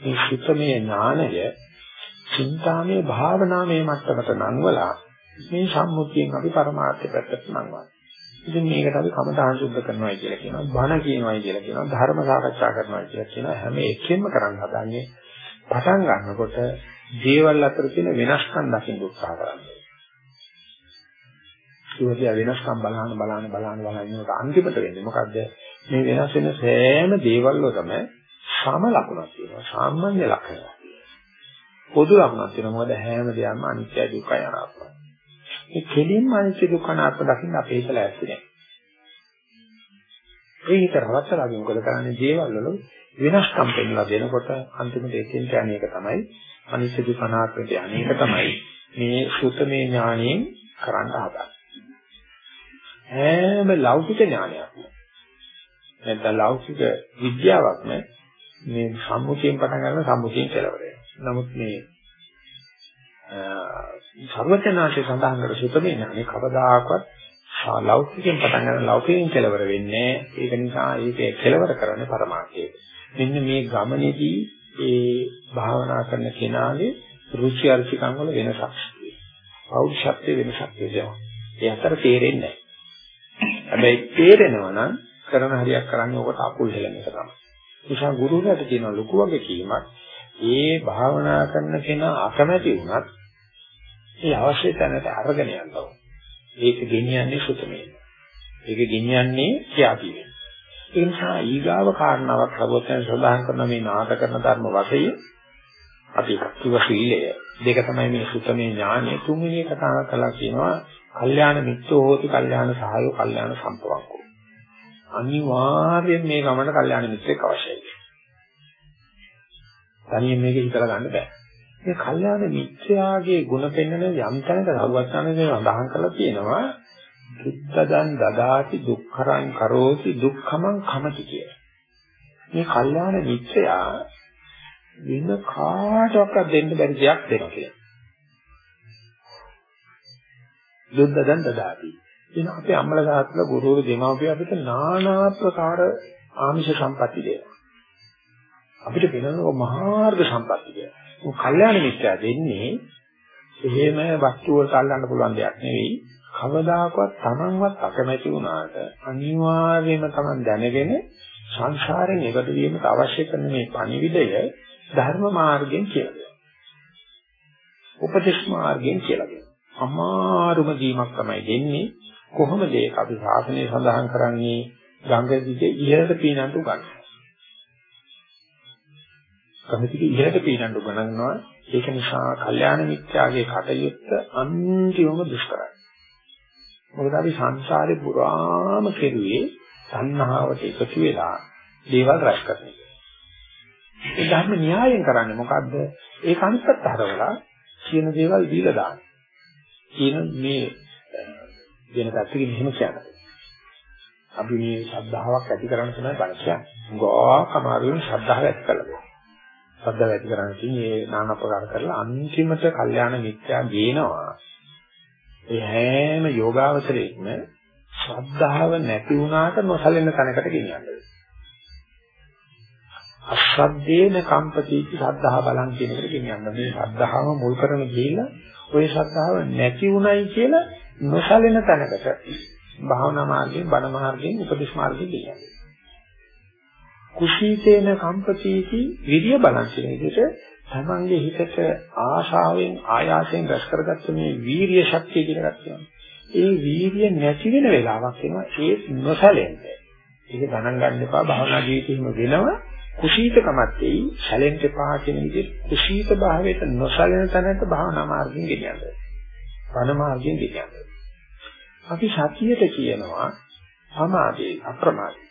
මේ සුත්තමේ ඥානය චින්තාමේ භාවනාමේ මට්ටමට නංවලා මේ සම්මුතියෙන් අපි පරමාර්ථය පැත්තට නංවනවා. ඉතින් මේකට අපි කමඨාන් සුද්ධ කරනවා කියලා කියනවා, බණ කියනවා කියලා කියනවා, ධර්ම සාකච්ඡා කරනවා කියලා කියනවා. හැම එකෙම කරන්න හදන්නේ පටන් ගන්නකොට දේවල් අතර තියෙන වෙනස්කම් දකින්න උත්සාහ කරනවා. ඒකේ වෙනස්කම් බලන බලන බලන බලන ඉන්නකොට අන්තිමට වෙන්නේ මොකද්ද? මේ වෙනස් වෙන සෑම දේවල් වලම සම ලකුණක් තියෙනවා සාමාන්‍ය ලක්ෂණයක් පොදු ලක්ෂණක් තියෙනවා. මොකද හැම දෙයක්ම අනිත්‍ය දුක්ඛ අනාත්මයි. මේ කෙලින්ම අනිත්‍ය දුක්ඛ අනාත්ම දකින්න අපේ ඉතල ඇස්ති නැහැ. ඒ හිත රවස්සලාගේ මොකද කරන්නේ? දේවල් වල වෙනස්කම් පෙන්ලා දෙනකොට අන්තිමට එතෙන්ට අනේක තමයි අනිත්‍ය දුක්ඛ අනාත්මට අනේක තමයි මේ සුතමේ ඥාණයෙන් කරන්න හදන්නේ. හැම ලෞකික ඥානයක්ම නැත්නම් ලෞකික විද්‍යාවක්ම මේ සම්මුතියෙන් පටන් ගන්න සම්මුතියෙන් කෙලවර වෙනවා. නමුත් මේ සර්වඥාන්සේ සඳහන් කර සුතමේ ඥානෙ කවදාකවත් ලෞකිකයෙන් පටන් ගන්න ලෞකිකයෙන් කෙලවර වෙන්නේ ඒක නිසා ඒක කෙලවර කරන්නේ පරමාර්ථය. මෙන්න මේ ගමනේදී ඒ භාවනා කරන කෙනාගේ රුචි අරුචිකම් වල වෙනසක් තියෙනවා. පෞරුෂත්වයේ වෙනසක් තියෙනවා. ඒ අතර තේරෙන්නේ නැහැ. හැබැයි තේරෙනවා නම් කරන හරියක් කරන්නේ ඔකට අකුල් හෙලන එක තමයි. නිසා ගුරුවරයාට තියෙන ලොකු වගකීමක් ඒ භාවනා කරන කෙනා අකමැති වුණත් ඒ අවශ්‍ය තැනට අරගෙන යන්න ඕන. ඒක ගෙනියන්නේ සුතමේ. ඒක ගෙනියන්නේ ත්‍යාගීවෙන්. ඒ නිසා ඊගාව කාරණාවක් හදවතෙන් සඳහන් කරන මේ නාට කරන ධර්ම වශයෙන් අපි කිව සීලය දෙක තමයි මේ සුතමේ ඥානය තුන්වෙනි කතාවක් කළා කියනවා කල්යාණ මිත්‍රෝ හෝති කල්යාණ සහායෝ කල්යාණ සම්පවංකෝ අනිවාර්යෙන් මේ ගමන කල්යාණ මිත්‍රෙක් අවශ්‍යයි. තනියෙන් මේක හිතලා ගන්න බෑ. මේ කල්යාණ මිත්‍රයාගේ ගුණ පෙන්වන යම් තැනක රහවත්සානේ සඳහන් කරලා තියෙනවා දුක්ඛදන් දදාති දුක්ඛරං කරෝති දුක්ඛමං කමති කිය. මේ කල්යාණ මිත්‍රයා වෙන කාටවත් දෙන්න බැරි දෙයක් දෙනවා කියලා. දුක්ඛදන් දදාති එන අපේ අම්මලා තාත්තලා ගුරුවරු දෙමාපිය අපිට নানা ප්‍රකාර ආමිෂ සම්පatti දෙනවා. අපිට වෙනම මහාර්ග සම්පatti දෙනවා. ਉਹ කල්යාණ මිත්‍යා දෙන්නේ එහෙම වස්තු වලට අල්ලන්න පුළුවන් දෙයක් නෙවෙයි. කවදාකවත් Tamanවත් අකමැති වුණාට අනිවාර්යයෙන්ම Taman දැනගෙන සංසාරයෙන් එකට වීමට අවශ්‍ය කරන මේ පණිවිඩය ධර්ම මාර්ගයෙන් කියලා දෙනවා. උපදේශ මාර්ගයෙන් කියලා දෙනවා. අමාරුම දීමක් තමයි දෙන්නේ කොහොමද ඒක අපි ශාසනය සඳහන් කරන්නේ ගංගා දිගේ ඉහළට පීනන්න උගන්වනවා. ගංගා දිගේ ඉහළට පීනන්න උගන්වනවා. ඒක නිසා කල්යාණ මිත්‍යාගේ කටයුත්ත අන්තිමම දුෂ්කරයි. මොකද අපි සංසාරේ පුරාම කෙරුවේ සංහාවට එකතු වෙලා දේවල් රැස් කරන එක. ඒ ධර්ම න්‍යායෙන් කරන්නේ මොකද්ද? ඒක අනිත් පැත්ත හරවලා කියන දේවල් දීලා දාන්න. කියන මේ වෙන පැත්තකින් මෙහෙම කියන්නේ. අපි මේ ශ්‍රද්ධාවක් ඇති කරන්න තමයි බණ කියන්නේ. ගෝක අමාරුවෙන් ශ්‍රද්ධාව ඇති කරලා. ශ්‍රද්ධාව ඇති කරන්න තියෙන්නේ මේ নানা ප්‍රකාර කරලා අන්තිමට කල්යාණ මිත්‍යා ගේනවා. ඒ හැම යෝගාවචරයකම ශ්‍රද්ධාව නැති වුණාට නොසලෙන තැනකට ගෙනියන්නේ. අශ්‍රද්ධේන කම්පතිති ශ්‍රද්ධාව බලන් කියන එකට ගෙනියන්න. මේ ශ්‍රද්ධාව මුල් කරගෙන ගිහිල්ලා ওই ශ්‍රද්ධාව නැති වුණයි කියලා නොසලෙන තැනකට භාවනා මාර්ගයෙන් බණ මාර්ගයෙන් උපදේශ මාර්ගයෙන් කියන්නේ. කුසීතේන කම්පතිති විරිය බලන් කියන විදිහට තමන්ගේ හිතට ආශාවෙන් ආයාසයෙන් රැස් කරගත්ත මේ වීරිය ශක්තිය කියලා ගන්නවා. ඒ වීරිය නැති වෙන වෙලාවක් එනවා ඒ නොසලෙන්න. ඒක ගණන් ගන්න එපා භාවනා ජීවිතේම වෙනව කුසීතකමත් එයි සැලෙන්න එපා කියන විදිහට කුසීත භාවයට නොසලෙන තැනට භාවනා මාර්ගයෙන් ගෙනියන්න. බණ මාර්ගයෙන් ගෙනියන්න. අපි සතියට කියනවා සමාධි අප්‍රමාදී.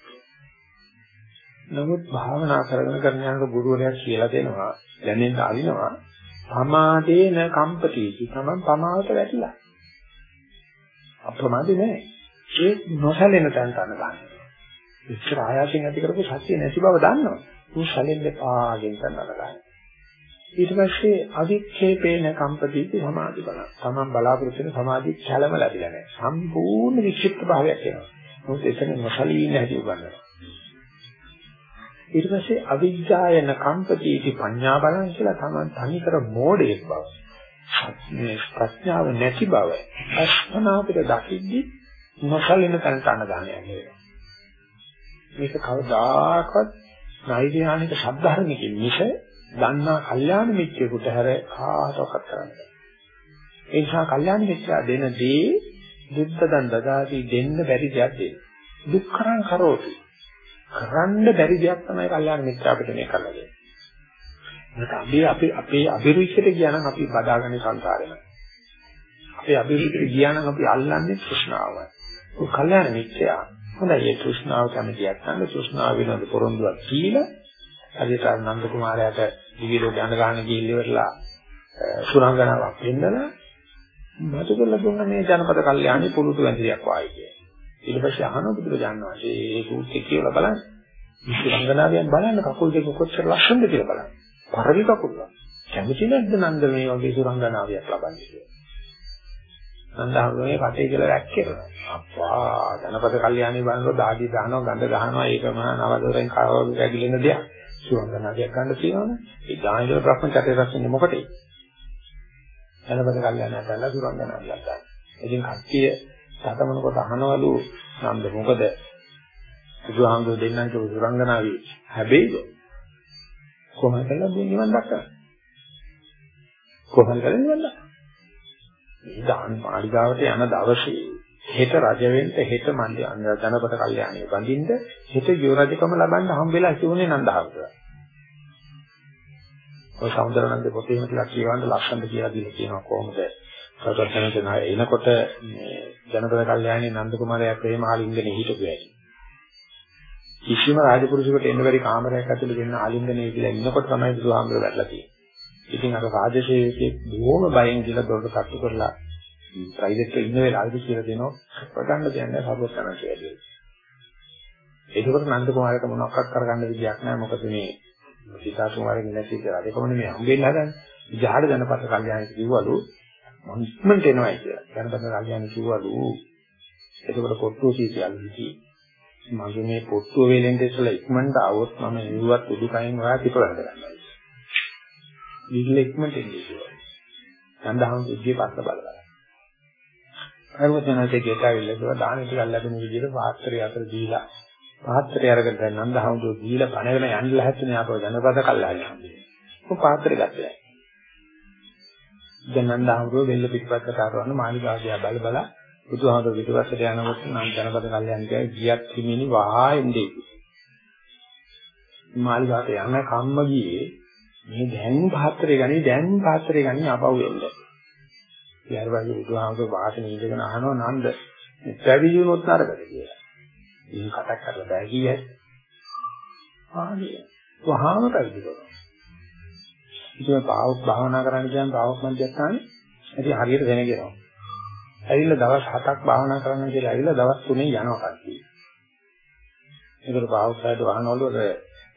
නමුත් භාවනා කරගෙන කරන යනකොට ගුරුවරයා කියලා දෙනවා දැනෙන්න අරිනවා සමාදේන කම්පතිති තමන් පමාවට වැටිලා. අප්‍රමාදී නෑ. ඒ නොසැලෙන තැන තන ගන්න. ඉස්සර ආයාසයෙන් ඇති කරපු සත්‍ය නැති බව දන්නවා. උන් සැලෙන්න පාගෙන් කරනවා ගන්න. ඊට පස්සේ අවික්ෂේපේන කම්පතිති සමාධි බල. තමන් බලාපොරොත්තු වෙන සමාධි කැළම ලැබිලා නැහැ. සම්පූර්ණ වික්ෂිප්ත භාවයක් එනවා. මොකද එතන නොසලී ඉන්න හැටි උගන්වනවා. ඊට පස්සේ අවිජ්ජායන කම්පතිති පඤ්ඤා බලන් කියලා තමන් තනිකර මෝඩයෙක් බව. මේ ප්‍රඥාව නැති බව. අස්පනා අපිට දකිද්දි නොසලින තැනට අනදානයක් මේක කවදාකවත් නෛර්යානික සද්ධර්මිකින් මිස දන්නා කල්යාණ මිත්‍රයෙකුට හැර කාටවත් කරන්න බෑ. ඒ නිසා කල්යාණ මිත්‍රා දෙන දේ දුක්ඛදන් දදාති දෙන්න බැරි දෙයක් දෙන්න. දුක්ඛරං කරෝති. කරන්න බැරි දෙයක් තමයි කල්යාණ මිත්‍ර අපිට මේ කරලා දෙන්නේ. මේක අපි අපි අපේ අභිරුචියට ගියා නම් අපි බදාගන්නේ සංසාරෙම. අපේ අභිරුචියට ගියා නම් අපි අල්ලන්නේ තෘෂ්ණාවයි. ඔය කල්යාණ මිත්‍යා හොඳයි ඒ තෘෂ්ණාව කැමතියක් නම් තෘෂ්ණාව වෙනද පොරොන්දුවක් කියලා හරියට නන්ද කුමාරයාට දිවි ලෝක යන ගහන ගිහිල්ල ඉවරලා සුරංගනාවක් වෙන්නලා මතු කරලා දුන්න මේ ජනපද කල්යාණි පුරුදු වැඳියක් වායි කිය. ඊට පස්සේ අහන බුදුරජාණන් වහන්සේ ඒ සූත්‍රය කියලා බලන්න. සුරංගනාවෙන් බලන්න කකුල් දෙක කොච්චර ලස්සනද කියලා බලන්න. පරවි කකුල්. කැමති නැද්ද නන්ද මේ වගේ සුරංගනාවියක් ලබන්නේ කියලා. නන්දහමගේ කටේ කියලා රැක්කේනවා. අප්පා ජනපද කල්යාණි බලනකොට දාඩි දානවා ගඳ ගහනවා ඒක මහා නවදොරෙන් කවවගේ ඇගිලෙන දෙයක්. සුවංගනාදියක් ගන්න තියෙනවනේ. ඒ ඥානවල භ්‍රමචර්ය රැස්නේ මොකටද? ජනපද කල්යාණයක් ගන්න සුවංගනාදියක් ගන්න. ඉතින් කට්ටිය සතමන කොට අහනවලු නන්ද මොකද? බුදුහාමුදුරු දෙන්නම් කිව්ව සුරංගනාවේ හැබැයිද කොහොමද කළා නිවන් දක්වන්නේ? කොහොමද කළේ නිවන් දක්වන්නේ? මේ දාන මාළිගාවට යන දවසේ හෙට රජ වෙන්න හෙට මන්දි ජනපද කල්යාණිය බඳින්න හෙට යෝ රජකම ලබන්න හම්බෙලා ඉතුරුනේ නන්දහාමුදුරුවෝ. ඔය සමුද්‍රානන්ද පොතේම ටිකක් කියවන්න ලක්ෂණ කියලා දීලා කියනවා කොහොමද? සතරසනට එනකොට මේ ජනපද කල්යාණිය නන්ද කුමාරයා ප්‍රේමාලින්ගනේ හිටපු ඇයි. කිසිම රාජපුරුෂයෙකුට එන්න බැරි කාමරයක් ඇතුළේ දෙන්න ආලින්ගනේ කියලා ඉන්නකොට තමයි බුදුහාමුදුරුවෝ වැටලා තියෙන්නේ. ඉතින් අර රාජසේවකෙක් බොහොම බයෙන් කියලා දොරට තට්ටු කරලා ප්‍රයිවට් එකේ ඉන්න වෙලාවදී කියලා දෙනවා ප්‍රගන්න දෙන්නේ සර්වඥාන් කියලා. ඒකකොට නන්ද කුමාරට මොනවක්වත් කරගන්න විදියක් නැහැ මොකද මේ සීතා කුමාරගේ නැති කියලා. ඒකමනේ මේ හම්බෙන්න හදන්නේ. විජාඩ ජනපද කල්යාණිට කිව්වලු මම ඉක්මනට එනවා කියලා. ජනපද කල්යාණි කිව්වලු එතකොට පොට්ටුව සීතියල්ලි මගේ මේ පොට්ටුව වේලෙන් ඉස්සලා ඉක්මනට આવොත් මම නිව්වත් උඩුකයින් ඔයා පිටවල ගන්නවා. විහිල ඉක්මනට එන්නේ කියලා. නන්දහම් විද්‍ය පස්ස බල බල. අරවතනසේ ගෙටාවිල්ල කියලා දාන ටිකක් ලැබෙන විදිහට පාත්‍රය අතර දීලා පාත්‍රය අරගෙන දැන් නන්දහම් දෝ දීලා පණගෙන යන්න ලැහැත්නේ අපෝ ජනපද කල්ලාගෙන හම්බෙන්නේ. ඔය පාත්‍රය ගත්තා. දැන් නන්දහම් දෝ වෙල්ල පිටපත්ට කරවන්න මාළිගාවියා බල බල බුදුහාමර පිටපස්සට යනකොට නම් ජනපද කල්යාණ කියයි ගියත් හිමිනි වහා එන්නේ. මාළිගාවට යන කම්ම ගියේ මේ දැන් පාත්‍රය ගනි දැන් පාත්‍රය ගනි අපව වෙන්න. ඊයර වගේ බුදුහාමුදුරුවෝ වාසන ඉඳගෙන අහනවා නන්ද පැවිදි වුණොත් නරකද කියලා. ඉතින් කතා කරලා බෑ කීයද? ආනේ වහාම පැවිදි කරනවා. ඉතින් පාවොක් භාවනා කරන්න කියන පාවොක් මධ්‍යස්ථානේ ඉතින් හරියට දැනගෙනවා. ඇවිල්ලා දවස් 7ක් භාවනා කරන්න කියලා ඇවිල්ලා දවස් 3 යනවා කට්ටිය. ඒකට පාවොක් සයිඩ් වහනවලු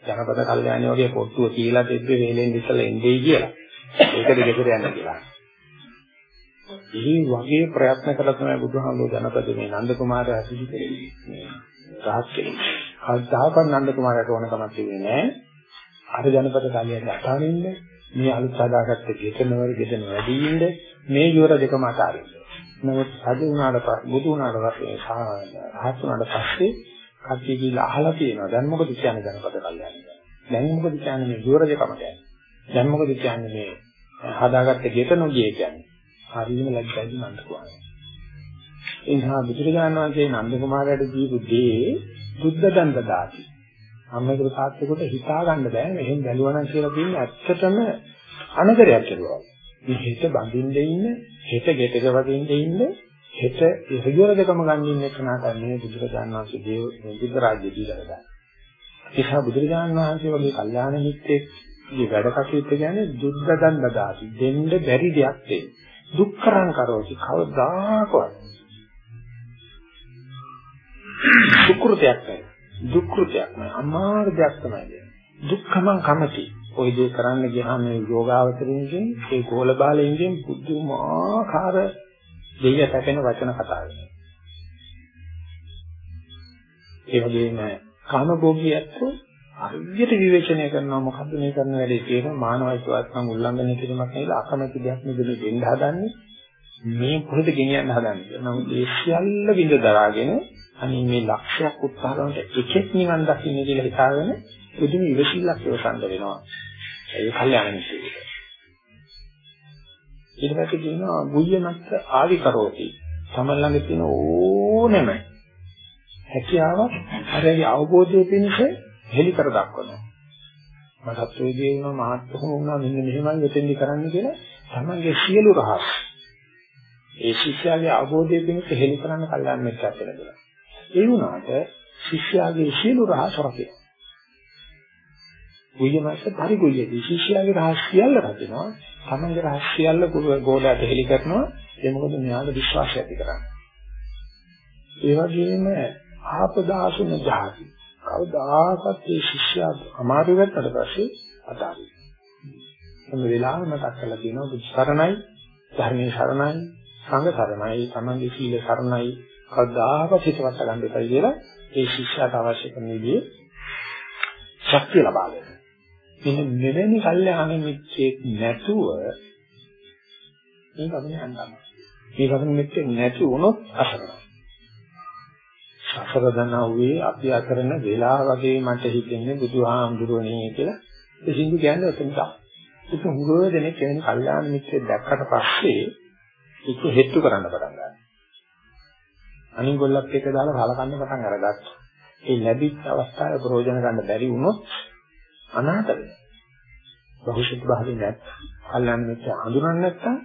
ජනපද කල්යාණි වගේ පොට්ටුව කියලා තිබ්බේ වේලෙන් ඉස්සලා එන්නේ කියලා. ඒකද ගෙදර යන්න කියලා. මේ වගේ ප්‍රයත්න කළා තමයි බුදුහාමුදුරුවෝ ජනපද මේ නන්ද කුමාරයා සිදු කෙරෙන්නේ. රාජ් කෙරෙන්නේ. කවදාකවත් නන්ද කුමාරයාට ඕන කමක් තිබුණේ නැහැ. අර ජනපද කල්යාණි අතාරින්න මේ අලුත් සාදාගත්ත ගෙතනවර ගෙතන වැඩි ඉන්න මේ යුවර දෙකම අතාරින්න. නමුත් සාදු වුණාට බුදු වුණාට පස්සේ රහත් වුණාට පස්සේ කට්ටිය කියලා අහලා තියෙනවා. දැන් මොකද කියන්නේ ජනපද කල්යන්නේ? දැන් මොකද කියන්නේ මේ දුරජකම කියන්නේ? දැන් මොකද කියන්නේ මේ හදාගත්ත ගෙත නොගියේ කියන්නේ? හරියම ලැජ්ජයි මන්ට කියන්නේ. ඒ නිසා බුදුරජාණන් වහන්සේ නන්ද කුමාරයාට දීපු දේ බුද්ධ දණ්ඩ දාති. අම්මගේ තාත්තෙකුට හිතා ගන්න බෑ මෙහෙන් බැලුවා නම් කියලා කියන්නේ ඇත්තටම අනගරයක් කියලා. මේ හිත බඳින්න ඉන්න, හිත ගෙටක වදින්න ඉන්න හෙට ඉහිගොර දෙකම ගන්න ඉන්න කෙනාට මේ බුදුරජාණන් වහන්සේ දේව බුද්ධ රාජ්‍ය දීලා ගන්න. ඒසා බුදුරජාණන් වහන්සේ වගේ කල්යාණ මිත්‍රෙක්ගේ වැඩ කටයුත්ත කියන්නේ දුක්ඛ දණ්ඩ දාසි දෙන්න බැරි දෙයක් දෙන්න. දුක්ඛරං කරෝසි කවදාකවත්. දුක්ඛෘතයක් නෑ. දුක්ඛෘතයක් නෑ. අමාරු දෙයක් තමයි. දුක්ඛමං කමති. ඔය දේ කරන්න ගියාම මේ යෝගාවචරින්ගෙන් ඒ ගෝල බාලෙන්ගෙන් බුදුමාකාර දෙය සැපෙන වචන කතා වෙනවා. ඒ වගේම කාමභෝගියත් හරියට විවේචනය කරනවා මොකද්ද මේ කරන වැඩේ කියන මානවයිකවත්කම් උල්ලංඝනය කිරීමක් නෙවෙයි අකමැති දෙයක් නෙවෙයි දෙන්න හදන්නේ මේ කොහෙද ගෙනියන්න හදන්නේ. නමුත් ඒ සියල්ල විඳ දරාගෙන අනේ මේ ලක්ෂයක් උත්සාහ කරනට එකෙක් නිවන් දකින්න කියලා හිතාගෙන පුදුම ඉවසිල්ලක් ඉවසන්න වෙනවා. ඒ කල්යාණ මිත්‍රයෙකුට. ඊට පස්සේ කියනවා බුද්ධමත්ත ආවි කරෝති. තමන් ළඟ තියෙන ඕනෙම හැකියාවක් අරගේ අවබෝධය පිණිස හෙලි කර දක්වනවා. මටත් ඔය දේ වුණා මහත්කම වුණා මෙන්න මෙහෙමයි මෙතෙන්දි කරන්න කියලා තමන්ගේ සියලු රහස් ඒ ශිෂ්‍යයාගේ අවබෝධය පිණිස හෙලි කරන්න කල්යන්න මෙච්චර කියලා. ඒ වුණාට ශිෂ්‍යයාගේ සියලු රහස් රකිනවා. ගුයමස්ස පරිගුයදී ශිෂ්‍යයාගේ රහස් සියල්ල රකිනවා. තමන්ගේ රහස් සියල්ල ගෝලයට හෙලි කරනවා. ඒ මොකද මෙයාට විශ්වාසය ඇති කරන්නේ. ඒ වගේම ආපදාසුන ජාති. කවදාකවත් මේ ශිෂ්‍යයා අමාරු වෙන්නට පස්සේ අතාරින්න. මොන වෙලාවෙම මතක් කරලා තියෙනවා බුද්ධ සරණයි, ධර්මයේ සරණයි, සංඝ සරණයි, තමන්ගේ සීල සරණයි, කවදාකවත් හිතවත් ගන්න එපා කියලා ඒ ශිෂ්‍යයාට අවශ්‍ය කරන විදිහේ ශක්තිය ලබා ගන්න. මෙන්න මෙවැනි කල්යාණ මිත්‍රෙක් නැතුව මේක අපිට හඳන්න. මේක අපිට මෙච්චර නැති වුණොත් අසරණයි. සසර දනාවේ අපි අතරන වෙලා වගේ මට හිතෙන්නේ බුදුහාමුදුරනේ කියලා ඒ සිංදු කියන්නේ ඔතන තමයි. ඒක හුඟව දෙනෙක් කියන්නේ කල්යාණ මිත්‍රෙක් දැක්කට පස්සේ ඒක හෙට්ටු කරන්න පටන් ගන්නවා. අනිත් ගොල්ලත් එක්ක දාලා කලකන්න පටන් අරගත්තා. ඒ ලැබිච්ච අවස්ථාවේ ප්‍රයෝජන ගන්න බැරි වුණොත් අනාථ වෙනවා. භවිෂ්‍යත් භාවයෙන් නැත්නම් කල්යාණ මිත්‍ර හඳුනන්නේ නැත්නම්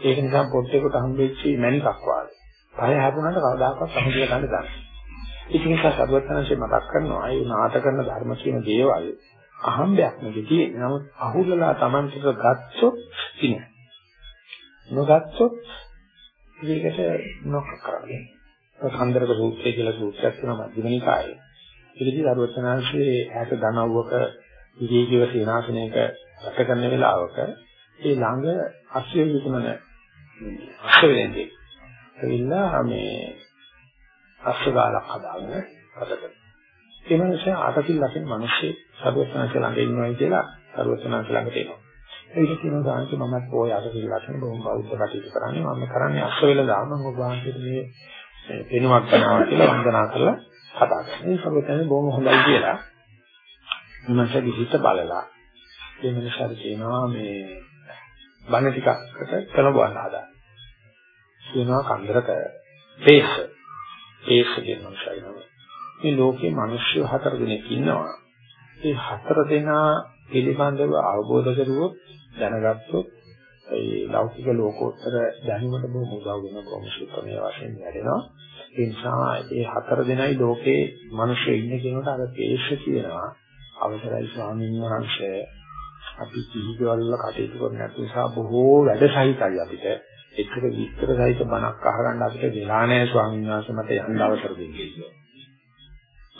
ඒක නිසා පොට්ටේකට හම්බෙච්ච මැණිකක් වාගේ. පය හැපුණාට කවදාකවත් සමුදිය ගන්න දන්නේ. ඒක නිසා සර්වඥාන්සේ මතක් කරනවා ඒ නාට කරන ධර්ම කියන දේවල් අහම්බයක් නෙවෙයි. නමුත් අහුලලා Tamanට ගත්තොත් ඉන්නේ. නොගත්තොත් ඒකට නොක කරන්නේ. කන්දරක සූත්‍රය කියලා සූත්‍රයක් තියෙනවා මධ්‍යමනිකායේ. ඒකදී දරුවචනාංශයේ ඈත ධනවක විජේජීව සේනාසනයක රැක කරන වෙලාවක ඒ ළඟ අශ්වය විකුණන අශ්වයෙන්දී ඇවිල්ලා මේ අශ්වගාලක් හදාගෙන කටකට. ඒ මිනිස්සා අටකින් ලකින් මිනිස්සේ සරුවචනාංශ ළඟ ඉන්නවයි කියලා සරුවචනාංශ ළඟට එනවා. ඒක කියනවා සාංශ මමත් පොය අටකින් ලකින් බොහොම බෞද්ධ කටයුතු කරන්නේ මම කරන්නේ අශ්වවල දාන ඔබ වහන්සේට මේ පෙනුමක් කරනවා කියලා වන්දනා කරලා කතා කරනවා. මේ සරුවචනාංශ බොහොම හොඳයි කියලා මනසගේ හිත බලලා ඒ මිනිස්සුන්ට කියනවා මේ බණ ටිකකට කලබවන්න හදා. කියනවා කන්දරක පේස. පේස කියන මනුස්සයනවා. මේ ලෝකේ මිනිස්සු හතර දෙනෙක් ඉන්නවා. ඒ හතර දෙනා පිළිබඳව අවබෝධ කරුවොත් දැනගත්තොත් ඒ ලෞකික ලෝකෝත්තර දැනුමට බොහොම උදව් වෙන බොහොම සුපමේ වශයෙන් වැඩෙනවා. ඒ නිසා මේ හතර දෙනයි ලෝකේ මිනිස්සු ඉන්නේ කියනකොට අර පේස කියනවා. අවසරයි ස්වාමීන් වහන්සේ අපි සිහිගවල කටයුතු කරන නිසා බොහෝ වැඩ සහිතයි අපිට එකට විස්තර සහිත බණක් අහගන්න අපිට වෙලා නැහැ ස්වාමීන් වහන්සේ මට යන්න අවසර දෙන්න කියලා.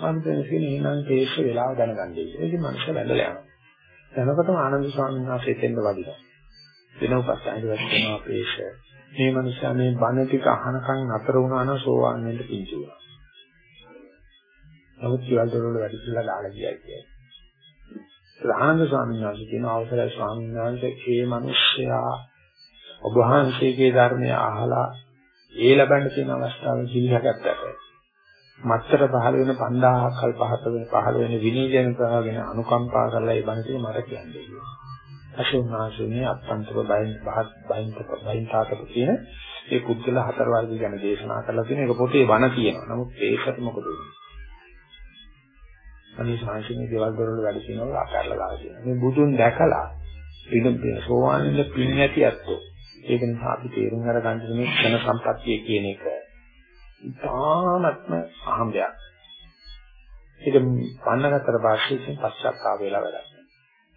මම කියන්නේ එහෙනම් කේස් වෙලාව දැනගන්නයි. ඒකේ මනස වැඳලා යනවා. දැනකටම ආනන්ද ස්වාමීන් වහන්සේ එතෙන්ද වදිනවා. වෙන උපස්ථායක වෙනවා පේශ. මේ මනුස්සයා මේ බණ ටික අහනකම් නතර වුණා නම් සෝවාන් වෙන්න පිංචු වුණා. නමුත් ඊවල දොරවල වැඩි කියලා දාලා ගියයි කියන්නේ. ආනන්ද ස්වාමීන් වහන්සේ කියන අවසරයි ස්වාමීන් වහන්සේ මේ මිනිස්සයා ඔබ වහන්සේගේ ධර්මය අහලා ඒ ලබන්න තියෙන අවස්ථාවේ ජීවිතයක් මත්තර පහළ වෙන 5000ක් කල් පහත වෙන පහළ වෙන විනීජන ප්‍රවාහගෙන අනුකම්පා කරලා ඒ බණිතේ මට කියන්නේ කියලා. අශෝනාසුනේ අත්‍යන්තව බයින් බහත් බයින් බයින් තාතක කියන ඒ කුද්දල හතර වර්ග ගැන දේශනා කරලා තියෙන එක පොතේ වණ තියෙනවා. නමුත් ඒකට මොකද වෙන්නේ? අනේ ශාන්තිනේ දේවල් දරවල වැඩ සිනවල අකාරලා දාලා තියෙනවා. මේ බුදුන් දැකලා පිළිම සෝවාන් වෙන පින් ඇති අත්ෝ. ඒක නිසා අපි තේරුම් අරගන්න මේ ක්ෂණ සම්පත්තිය කියන එක ඉතාමත්ම අහඹයක්. ඒක පන්නගත්තට පස්සේ ඉතින් පශ්චාත්තාප වෙලා වැඩක්.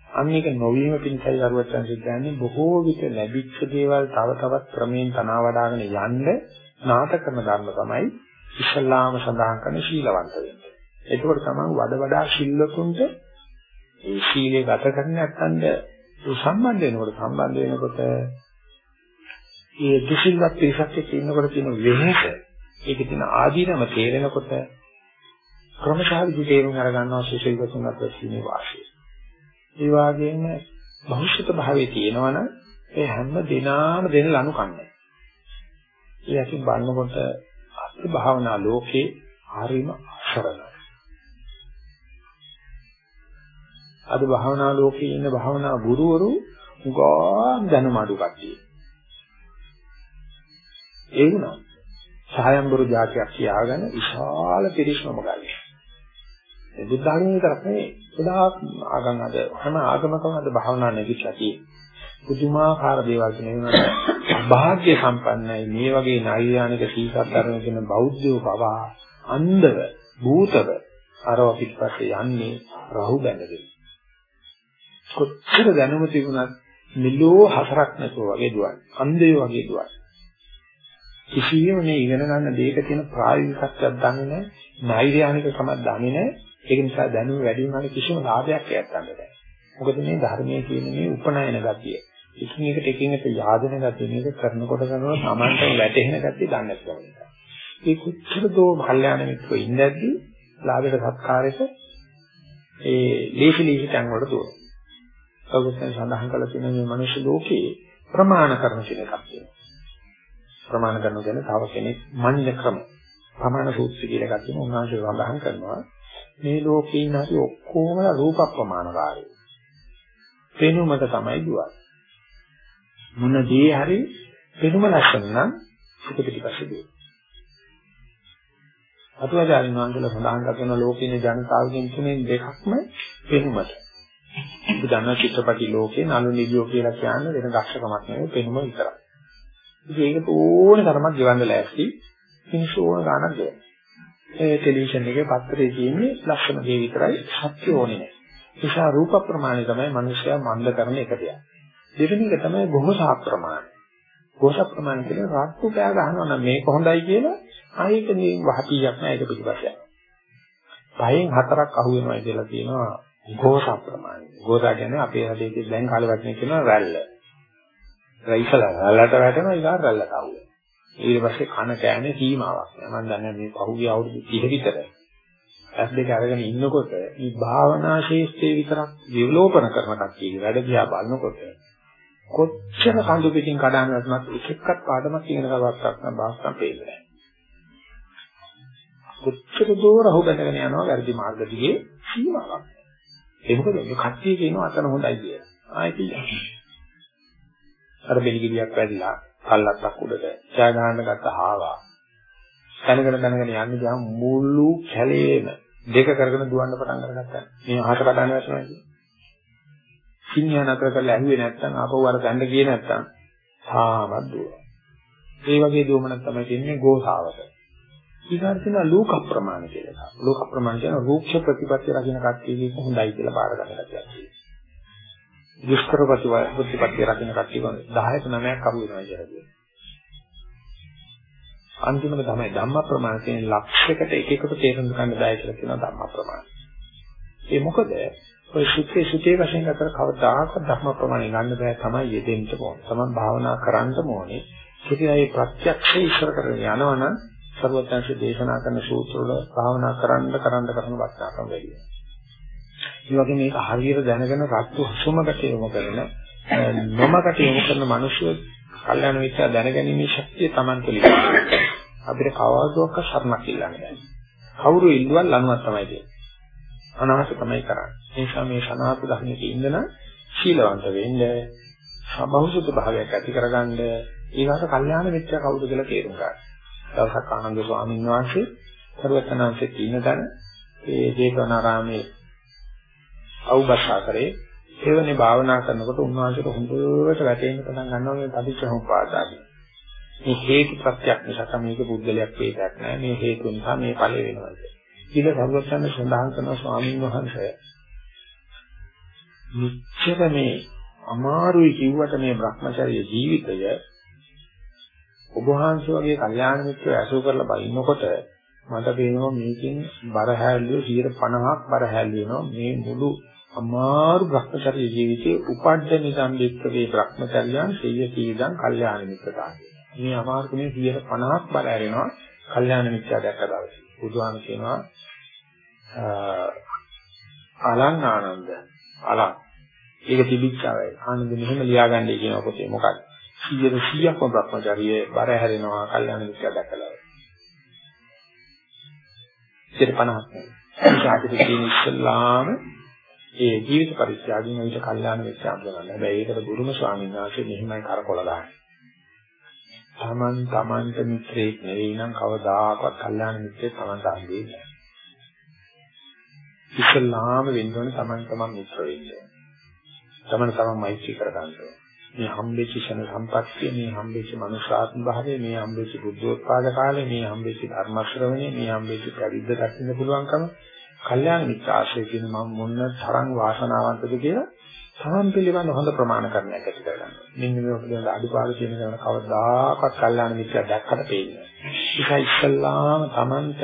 අන්න ඒක නොවීම පිණිසයි දරුවචන් සිද්ධාන්නේ බොහෝ විට ලැබිච්ච දේවල් තව තවත් ක්‍රමයෙන් තනවා වඩාගෙන යන්න නාටක කරන ධර්ම තමයි ඉස්ලාම සඳහන් කරන ශීලවන්ත වෙන්න. එතකොට තමයි වඩ වඩා සිල්ලතුන්ට ඒ සීලය ගත කරන්නේ නැත්නම් සම්බන්ධ වෙනකොට සම්බන්ධ වෙනකොට ඒ දුසිල්වත් පිරිසක් එක්ක ඉන්නකොට තියෙන වෙහෙස ඒකේ තියෙන ආදීනම තේරෙනකොට ක්‍රමශාලී තේරුම් අරගන්නවා සුසිල්වතුන් අතර සීනේ වාසිය. ඒ වගේම භෞෂිත භාවයේ තියෙනවනම් ඒ හැම දිනාම දෙන ලනු කන්නේ. ඒ ඇතින් බලනකොට අත් භාවනා ලෝකේ හරිම අසරණයි. අද භාවනා ලෝකේ ඉන්න භාවනා ගුරුවරු උගා දැනුම අඩු කට්ටිය. ඒ වුණා. සායම්බරු જાතියක් කියාගෙන විශාල පිරිසම ගන්නවා. ඒ බුද්ධ ආගම විතරක් නෙවෙයි. සදා ආගම් අද හැම ආගමකම අද භාවනා නැගිටලා තියෙනවා. පුදුමාකාර දේවල් කියනවා. භාග්‍ය සම්පන්නයි මේ වගේ නෛර්යානික සීසත් ධර්ම කියන බෞද්ධයෝ පවා අන්ධව භූතව අරව පිටපස්සේ යන්නේ රහු බැඳගෙන. කොච්චර දැනුම තිබුණත් මෙලෝ හතරක් නැතුව වගේ දුවන්නේ. අන්ධයෝ වගේ දුවන්නේ. කිසියම් මේ ඉගෙන ගන්න දෙයක තියෙන ප්‍රායෝගිකත්වයක් දන්නේ නැහැ. නෛර්යානික කමක් දන්නේ නැහැ. ඒක නිසා දැනුම වැඩි වුණාට කිසිම ලාභයක් ඇත්තන්න බෑ. මොකද මේ ධර්මයේ කියන මේ උපනයන ගතිය. එකින් එකට එකින් එකට යාදන ගතිය මේක කරනකොට කරනකොට Tamanට වැටෙන ගතිය දන්නේ නැත්නම්. ඒ කොච්චර දෝ කල්යාණ මිත්‍රෝ ඉඳද්දී ලාභයට සත්කාරයට ඒ ලීසි ලීසි තැන් වලට දුවන. සෞගතයන් සඳහන් කළ තියෙන මේ මනුෂ්‍ය ලෝකේ ප්‍රමාණ කරන කියන එකක් තියෙනවා. ප්‍රමාණ කරන කියන්නේ තව කෙනෙක් මඤ්ඤ ක්‍රම. ප්‍රමාණ සූත්‍රය කියලා එකක් තියෙනවා. උන්වහන්සේ සඳහන් කරනවා මේ ලෝකේ ඉන්න අපි ඔක්කොම රූප ප්‍රමාණකාරයෝ. පෙනුමට තමයි දුවන්නේ. මොන දේ හරි පෙනුම ලක්ෂණ නම් සුඛ පිටිපස්සේ දුවනවා. අතුවාචාරින් වහන්සේලා සඳහන් කරන ලෝකීන ජනතාවගෙන් තුනෙන් දෙකක්ම පෙනුමට. අපි දන්නා චිත්‍රපටි ලෝකේ නළු නිලියෝ කියලා කියන්නේ වෙන දක්ෂකමක් නෙවෙයි පෙනුම විතරයි. ඉතින් ඒක ඕන තරමක් ගෙවන්න ලෑස්ති මිනිස්සු ඕන ගානක් ගෙවන. ඒ ටෙලිවිෂන් එකේ පත්තරේ තියෙන්නේ ලක්ෂණ දේ විතරයි සත්‍ය ඕනේ නැහැ. ඒ නිසා රූප ප්‍රමාණය තමයි මිනිස්සයා මන්ද කරන එක දෙයක්. දෙවෙනි එක තමයි ගොහසා ප්‍රමාණය. ගොහස ප්‍රමාණය කියන්නේ රාත්තු පෑ ගහනවා නම් මේක හොඳයි කියලා ආයෙක මේ වහතියක් නෑ ඒක පිටිපස්සට. පහෙන් හතරක් අහු වෙනවා කියලා කියනවා ගෝස ප්‍රමාණය. ගෝස කියන්නේ අපේ රටේ දැන් කාලේ වචනේ කියනවා රැල්ල. රයිසල රැල්ලට වැටෙනවා ඊගා රැල්ලට අහු වෙනවා. ඊට පස්සේ කන කෑමේ සීමාවක් නෑ. මම දන්නේ මේ පහුගිය අවුරුදු 30 විතර ඇස් දෙක අරගෙන ඉන්නකොට මේ භාවනා ශේෂ්ත්‍රයේ විතරක් විලෝපන කරන කට්ටියගේ වැඩ දිහා බලනකොට කොච්චර කඳු පිටින් කඩාන වැටුණත් එක එක්කත් පාඩමක් ඉගෙන ගන්නවක් නම් භාෂාවෙන් පේන්නේ නැහැ. කොච්චර දෝර හො බඳගෙන යනවා වැඩි මාර්ග දිගේ සීමාවක්. ඒ මොකද මේ කට්ටිය කියනවා අතන හොඳයි කියලා. ආයෙත් අර බෙලිගිරියක් වැඩිලා කල්ලත්තක් උඩට ඡාය ගන්න ගත්ත හාවා. දැනගෙන දැනගෙන යන්නේ ගියාම මුළු කැලේම දෙක කරගෙන දුවන්න පටන් අරගත්තා. මේ අහස කඩන වැටෙනවා කියන්නේ. සිංහා නතර කරලා ඇහුවේ නැත්නම් ආපහු අර ගන්න ගියේ නැත්නම් සාමත් දුව. ඒ වගේ දුවමනක් තමයි තියන්නේ ගෝසාවට. ඊගාට තියෙනවා ලෝක ප්‍රමාණ කියලා. ලෝක ප්‍රමාණ කියන රූක්ෂ ප්‍රතිපත්ති රකින්න කට්ටියක හොඳයි කියලා බාර ගන්න ගැතියක්. දුෂ්කර ප්‍රතිපත්ති රකින්න කට්ටිය 10ට 9ක් අහු වෙනවා කියලා කියනවා. අන්තිමට තමයි ධම්ම ප්‍රමාණ කියන ලක්ෂයකට එක එකට තේරුම් ගන්න බෑ කියලා කියනවා ධම්ම ප්‍රමාණ. ඒ මොකද ඔය සුත්තේ සුත්තේ වශයෙන් අතර කවදාකවත් ධර්ම ප්‍රමාණය ගන්න බෑ තමයි යෙදෙන්න ඕනේ. තමන් භාවනා කරන්න ඕනේ. ඒකයි ප්‍රත්‍යක්ෂ ඉස්සර කරගෙන යනවනම් සර්වඥාන්සේ දේශනා කරන සූත්‍රවල භාවනා කරන්න කරන්න කරන වස්තාකම් වැඩි වෙනවා. ඒ වගේ මේක හරියට දැනගෙන රත්තු හසුමකට යොමු කරන නොමකට යොමු කරන මිනිස්සු කල්යනා මිත්‍යා දැනගැනීමේ ශක්තිය Taman තුළ අපිට කවදාවත් සරණක් ඉල්ලන්නේ නැහැ. කවුරු ඉල්ලුවත් ලනුවක් තමයි දෙන්නේ. අනාථ තමයි කරන්නේ. ඒ නිසා මේ සනාථ ධර්මයේ ඉඳන ශීලවන්ත වෙන්න සබහුසුත භාවයක් ඇති කරගන්න ඊගාට කල්යාණ මිත්‍ර කවුද කියලා තේරුම් ගන්න. දවසක් ආනන්ද ස්වාමීන් වහන්සේ සර්වඥාන්සේ තින තැන ඒ දේවනාරාමේ අවබෝධ කරේ එවනේ භාවනා කරනකොට උන්වහන්සේට හොඳට වැටෙන්න පටන් ගන්නවා මේ පටිච්චසමුප්පාදාදී. මේ හේතු ප්‍රත්‍යක් නිසා මේක පුද්ගලයක් වේදක් නෑ මේ හේතු නිසා මේ ඵල වෙනවා. ඊට සර්වඥයන් සඳහන් කරන ස්වාමීන් වහන්සේ මෙච්චර මේ අමාරුයි කිව්වට මේ Brahmacharya ජීවිතය ඔබ වහන්සේ වගේ කල්යාණ මිත්‍රව ඇසුර කරලා බයින්නකොට මට පේනවා මේකෙන් බර හැල්ලුව 50ක් බර හැල්ලුවෙනවා මේ මුළු අමාරු Brahmacharya ජීවිතේ උපද්දනි සම්බෙක්කේ Brahmacharyan සිය කීදන් කල්යාණ මිත්‍රතාවය. මේ අමාරුකමේ 50ක් බර හැරෙනවා කල්යාණ මිත්‍යා දැක්ක දවසේ. බුදුහාම කියනවා අලං ආනන්ද අලං. ඒක තිබිච්චවයි. ආනන්ද මෙහෙම ලියාගන්නයි කියන පොතේ මොකක්ද? 100 100ක්ම භ්‍රමචාරියේ බර හැරෙනවා කල්යාණ මිත්‍යා දැකලා ඉතින් 50ක් ඒක ආදිත කියන ඉස්ලාම ඒ ජීවිත පරිත්‍යාගයෙන් විතර කල්යාණ මිත්‍යා අඳුරගන්න. හැබැයි ඒකට ගුරුම ස්වාමීන් වහන්සේ මෙහෙමයි කරකොල දාන්නේ. Taman Tamanට මිත්‍රයෙක් නෙවෙයි නම් කවදාකවත් කල්යාණ මිත්‍රයෙක් Tamanට හම්බෙන්නේ නැහැ. ඉස්ලාම වෙන්න ඕනේ Taman Taman මිත්‍ර වෙන්න. Taman Taman මෛත්‍රී කර ගන්න ඕනේ. මේ හම්බෙච්ච ශන සම්පත්තිය, මේ හම්බෙච්ච මනුෂ්‍යාත්ම භාවය, මේ හම්බෙච්ච බුද්ධෝත්පාද කාලය, මේ හම්බෙච්ච ධර්ම ශ්‍රවණය, මේ හම්බෙච්ච පැවිද්ද දකින්න පුළුවන්කම, කල්යාණ මිත්‍ර ආශ්‍රය කියන මම මොන තරම් වාසනාවන්තද කියලා තමන් පිළිබඳ හොඳ ප්‍රමාණ කරණයක් ඇති කරගන්න. මෙන්න මේ පිළිබඳ අඩුපාඩු කියන කරන කවදාකවත් කල්යාණ මිත්‍යා දැක්කට පේන්නේ නැහැ. ඒක ඉස්සල්ලාම තමන්ට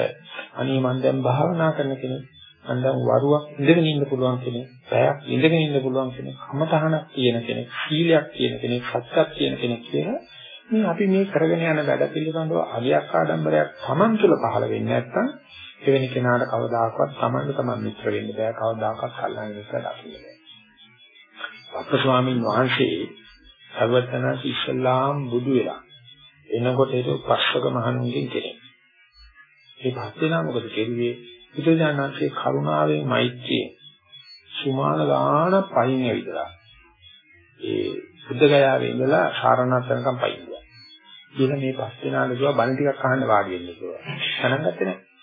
අනේ මම දැන් භාවනා කරන කෙනෙක් මම දැන් වරුවක් ඉඳගෙන ඉන්න පුළුවන් කෙනෙක්, පැයක් ඉඳගෙන ඉන්න පුළුවන් කෙනෙක්, කමතහනක් තියෙන කෙනෙක්, සීලයක් තියෙන කෙනෙක්, සත්‍යක් තියෙන කෙනෙක් කියලා මේ අපි මේ කරගෙන යන වැඩ පිළිබඳව අලියක් ආඩම්බරයක් තමන් තුළ පහළ වෙන්නේ නැත්නම් එවැනි කෙනාට කවදාකවත් තමන්ට තමන් මිත්‍ර වෙන්න බෑ කවදාකවත් කල්ලාගෙන ඉස්සර දකින්න බෑ. අප්ප ස්වාමීන් වහන්සේ සර්වඥාන්ස ඉස්ලාම් බුදු වෙලා එනකොට ඒක පස්වක මහණුන්ගෙන් කෙනෙක්. ඒ පස්සේ නම් මොකද කෙරුවේ? බුදුජානකේ කරුණාවෙන් මෛත්‍රියෙන් සුමාන ගාන පයින් ඇවිදලා ඒ බුද්ධ ගයාවේ ඉඳලා සාරණාතනකම් පයින් ගියා. ඊළ මේ පස්සේ නාල කිව්වා බණ ටිකක් අහන්න වාඩි වෙන්න කිව්වා. ගණන් ගත්තේ නැහැ.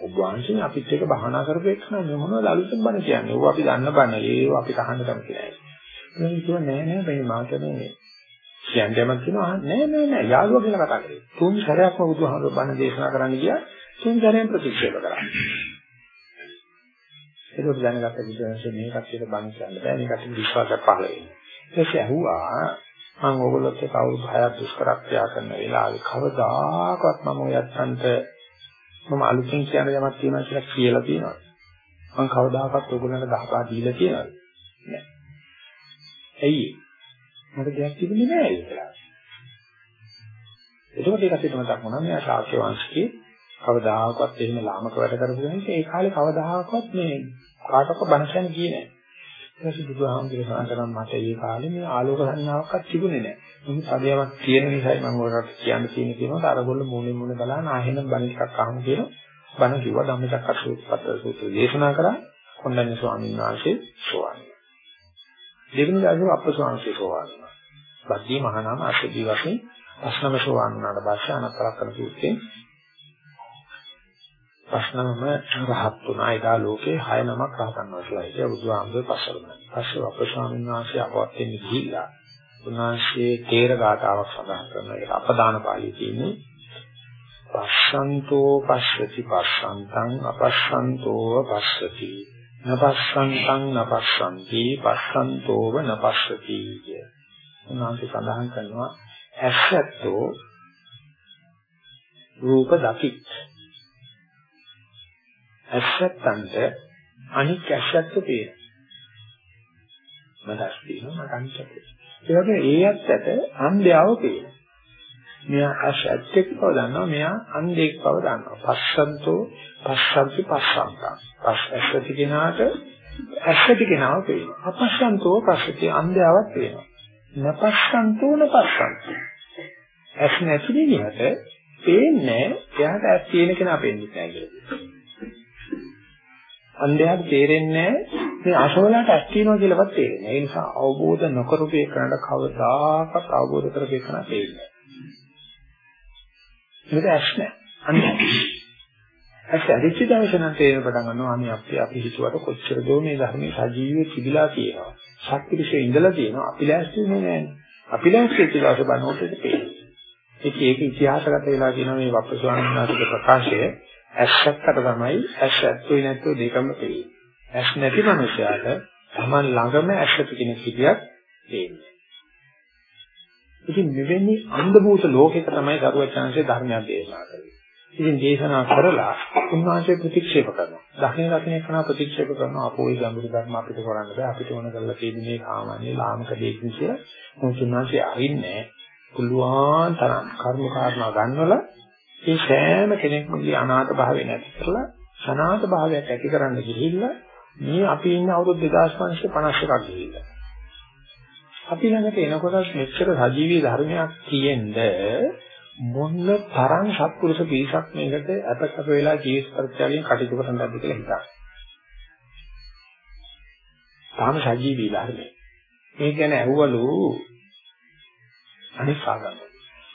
ඔබ වහන්සේ අපිත් එක්ක බහනා කරපු එක නම් මේ මොනවද අලුතෙන් බණ කියන්නේ. ඕවා අපි දන්න බණ. ඒව අපි අහන්න කැමති නැහැ. මම කිව්වා නෑ නෑ මේ මාත මේ කියන්නේමත් කියනවා නෑ නෑ නෑ යාළුවා කියලා කතා කරේ. තුන් සැරයක්ම බුදුහාමුදුරුවෝ බණ දේශනා කරන්න ගියා. තුන් සැරයෙන් ප්‍රතික්ෂේප කරා. ඒක දැනගත්ත විදිහට මේ කට්ටියට බණ කියන්න බෑ. මේ කට්ටිය විශ්වාසයක් පහළ වෙනවා. ඊට ඇහුවා මම ඕගොල්ලොත් එක්ක අවුරුදු 6ක් දුෂ්කර ක්‍රියා කරන වෙලාවේ කවදාකවත් මම ඔය යත්තන්ට මම අලුතෙන් කියන යමක් තියෙනවා කියලා කියලා තියෙනවා. මම කවදාකවත් ඔයගොල්ලන්ට ගහපා දීලා තියෙනවද? නෑ. ඇයි? මට දෙයක් තිබුණේ නෑ ඒක. එතකොට ඒක අපිට මතක් වුණා මෙයා ශාක්‍ය වංශිකේ කවදාකවත් එහෙම ලාමක වැඩ කරපු කෙනෙක් ඒ කාලේ කවදාකවත් මේ කාටවත් බණසන් ගියේ නෑ. ඊට පස්සේ බුදුහාමුදුරුවෝ සඳහන් මට ඒ කාලේ මේ ආලෝක සංඥාවක්වත් තිබුණේ නෑ. මොකද සදේවක් තියෙන නිසායි මම ඔයාලට කියන්න තියෙන කියනකොට අරගොල්ල මූණෙන් මූණ බලන ආහෙනම් බණ ටිකක් අහමු කියලා බණ කිව්වා ධම්මචක්ක සූත්‍රපත සූත්‍ර දේශනා කරා කොණ්ඩඤ්ඤ ස්වාමීන් වහන්සේ සෝවාන්. දෙවෙනි දවසේ අප්ප ස්වාමීන් වහන්සේ සෝවාන් වුණා. බද්දී මහානාම අෂ්ටදී වශයෙන් ප්‍රශ්නම සෝවාන් වුණාට පස්සේ අනතරකන සූත්‍රයෙන් ප්‍රශ්නම රහත් වුණා. ඒදා ලෝකේ 6 නමක් රහතන් වහන්සේලා හිටියා බුදුහාමුදුරුවෝ පස්සලම. පස්සේ අප්ප ස්වාමීන් වහන්සේ අපවත් වෙන්න ගිහිල්ලා උන්වහන්සේ තේර ගාතාවක් සඳහන් කරනවා. ඒක අපදාන පාළියේ තියෙන්නේ. පස්සන්තෝ පස්සති පස්සන්තං අපස්සන්තෝ පස්සති. නපස්සන්තං නපස්සන්ති පස්සන්තෝව නපස්සති කිය. උන්වහන්සේ සඳහන් කරනවා ඇසැත්තෝ රූප දකිත්. ඇසැත්තන්ට අනික් ඇසැත්ත පේන. මනස් තියෙනවා මට අනික් ඇසැත්ත. ඒ වගේ ඒ ඇත්තට අන්ධයව පේනවා. මෙයා ඇස් ඇත්තෙක් බව දන්නවා මෙයා අන්ධෙක් බව දන්නවා. පස්සන්තෝ පස්සන්ති පස්සන්තා. පස් ඇස්සති කෙනාට ඇස්සති කෙනාව පේනවා. අපස්සන්තෝ පස්සති අන්ධයවත් පේනවා. නපස්සන්තෝ නපස්සන්ති. ඇස් නැති දෙවියට පේන්නේ එයාට ඇස් තියෙන කෙනා පේන්නේ නැහැ කියලා. අන්ධයාට තේරෙන්නේ මේ අශෝලයට ඇස් තියෙනවා කියලාවත් තේරෙන්නේ. ඒ නිසා අවබෝධ නොකරපු එකනට කවදාකවත් අවබෝධ කරපු එකන තේරෙන්නේ නැහැ. ඒක ඇස් නැහැ. අන්ධයා. ඇස් ඇරිච්ච දවසේ නම් තේරෙන පටන් ගන්නවා අනේ අපි අපි හිතුවට කොච්චර දෝ මේ ධර්මයේ සජීවී තිබිලා තියෙනවා. ශක්තිවිශේ ඉඳලා තියෙනවා. අපි ලෑස්තිනේ නැහැ. අපි ලෑස්ති වෙච්ච දවසේ බලනකොට ඒක පේනවා. ඒක ඒක ඉතිහාසගත වෙලා තියෙනවා මේ වප්පස්වාමීන් වහන්සේගේ ප්‍රකාශය ඇස්සක්කට තමයි ඇස් ඇත්තේ නැත්නම් දෙකම පේන්නේ. ඇස් නැති මනුස්සයාට Taman ළඟම ඇස්සට කෙනෙක් හිටියත් පේන්නේ. ඉතින් මෙවැනි අන්ධභූත ලෝකයක තමයි දරුවචාන්සේ ධර්මයක් දේශනා කරන්නේ. ඉතින් දේශනා කරලා උන්වහන්සේ ප්‍රතික්ෂේප කරනවා. දකින දකින කරන ප්‍රතික්ෂේප කරනවා අපෝ ඒ ගැඹුරු ධර්ම අපිට කරන්න බෑ. අපිට ඕන කරලා තියෙන්නේ මේ සාමාන්‍ය ලාමක දෙයක් කියලා. මොකද උන්වහන්සේ අරින්නේ පුළුවන් තරම් කර්ම කාරණා ගන්නවලා ඒ සෑම කෙනෙක්මගේ අනාථ භාවය නැති කරලා සනාථ භාවයක් ඇති කරන්න ගිහිල්ලා මේ අපි ඉන්න අවුරුදු 2551ක් ගිහිල්ලා අපි ළඟට එනකොට මෙච්චර සජීවී ධර්මයක් තියෙන්න මොන තරම් සත්පුරුෂ පිරිසක් මේකට අපකප වෙලා ජීවිත පරිත්‍යාගයෙන් කටයුතු කරන්නද කියලා හිතා. තාම සජීවී ධර්මයි. මේ කියන්නේ ඇහුවලු අනිත් ආගම.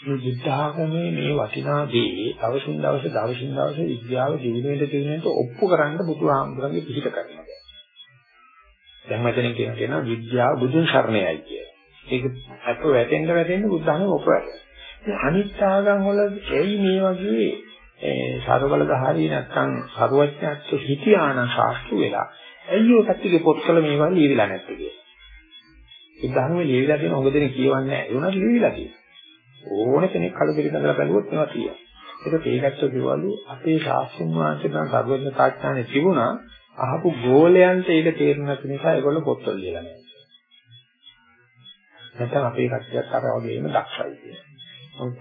මේ බුද්ධාගමේ මේ වටිනා දේ දවසින් දවස දවසින් දවස විද්‍යාව දිනුනෙට දිනුනෙට ඔප්පු කරන්න බුදුහාමුදුරන්ගේ පිහිට කරනවා. දැන් මෙතන කියන කෙනා විද්‍යාව බුදුන් සරණයයි කිය. ඒක අප වැටෙන්න වැටෙන්න බුද්ධහම ඔප්පු කරනවා. අනිත් ආගම් වල එයි මේ වගේ සර්වබලධාරී නැත්නම් සරුවඥාත්ව හිතියාන ශාස්ත්‍ර වෙලා ඇයි ඔය කට්ටියගේ පොත්වල මේවා ලියවිලා නැත්තේ කියලා. ඒ ධර්මයේ ලියවිලා තියෙන හොඟ දෙනෙක් කියවන්නේ නැහැ. ඒ උනත් ලියවිලා තියෙනවා. ඕන කෙනෙක් කලබල කරලා බැලුවොත් ඒවා තියෙනවා. ඒක ඒකච්ච කිව්වලු අපේ ශාස්ත්‍රඥ වහන්සේලා සර්වඥ තාක්ෂණේ තිබුණා අහපු ගෝලයන්ට ඒක තේරුම් නැති නිසා ඒගොල්ලෝ පොත්වල ලියලා නැහැ. නැත්නම් අපේ කට්ටියත් අර වගේම දක්ෂයි කියන්නේ.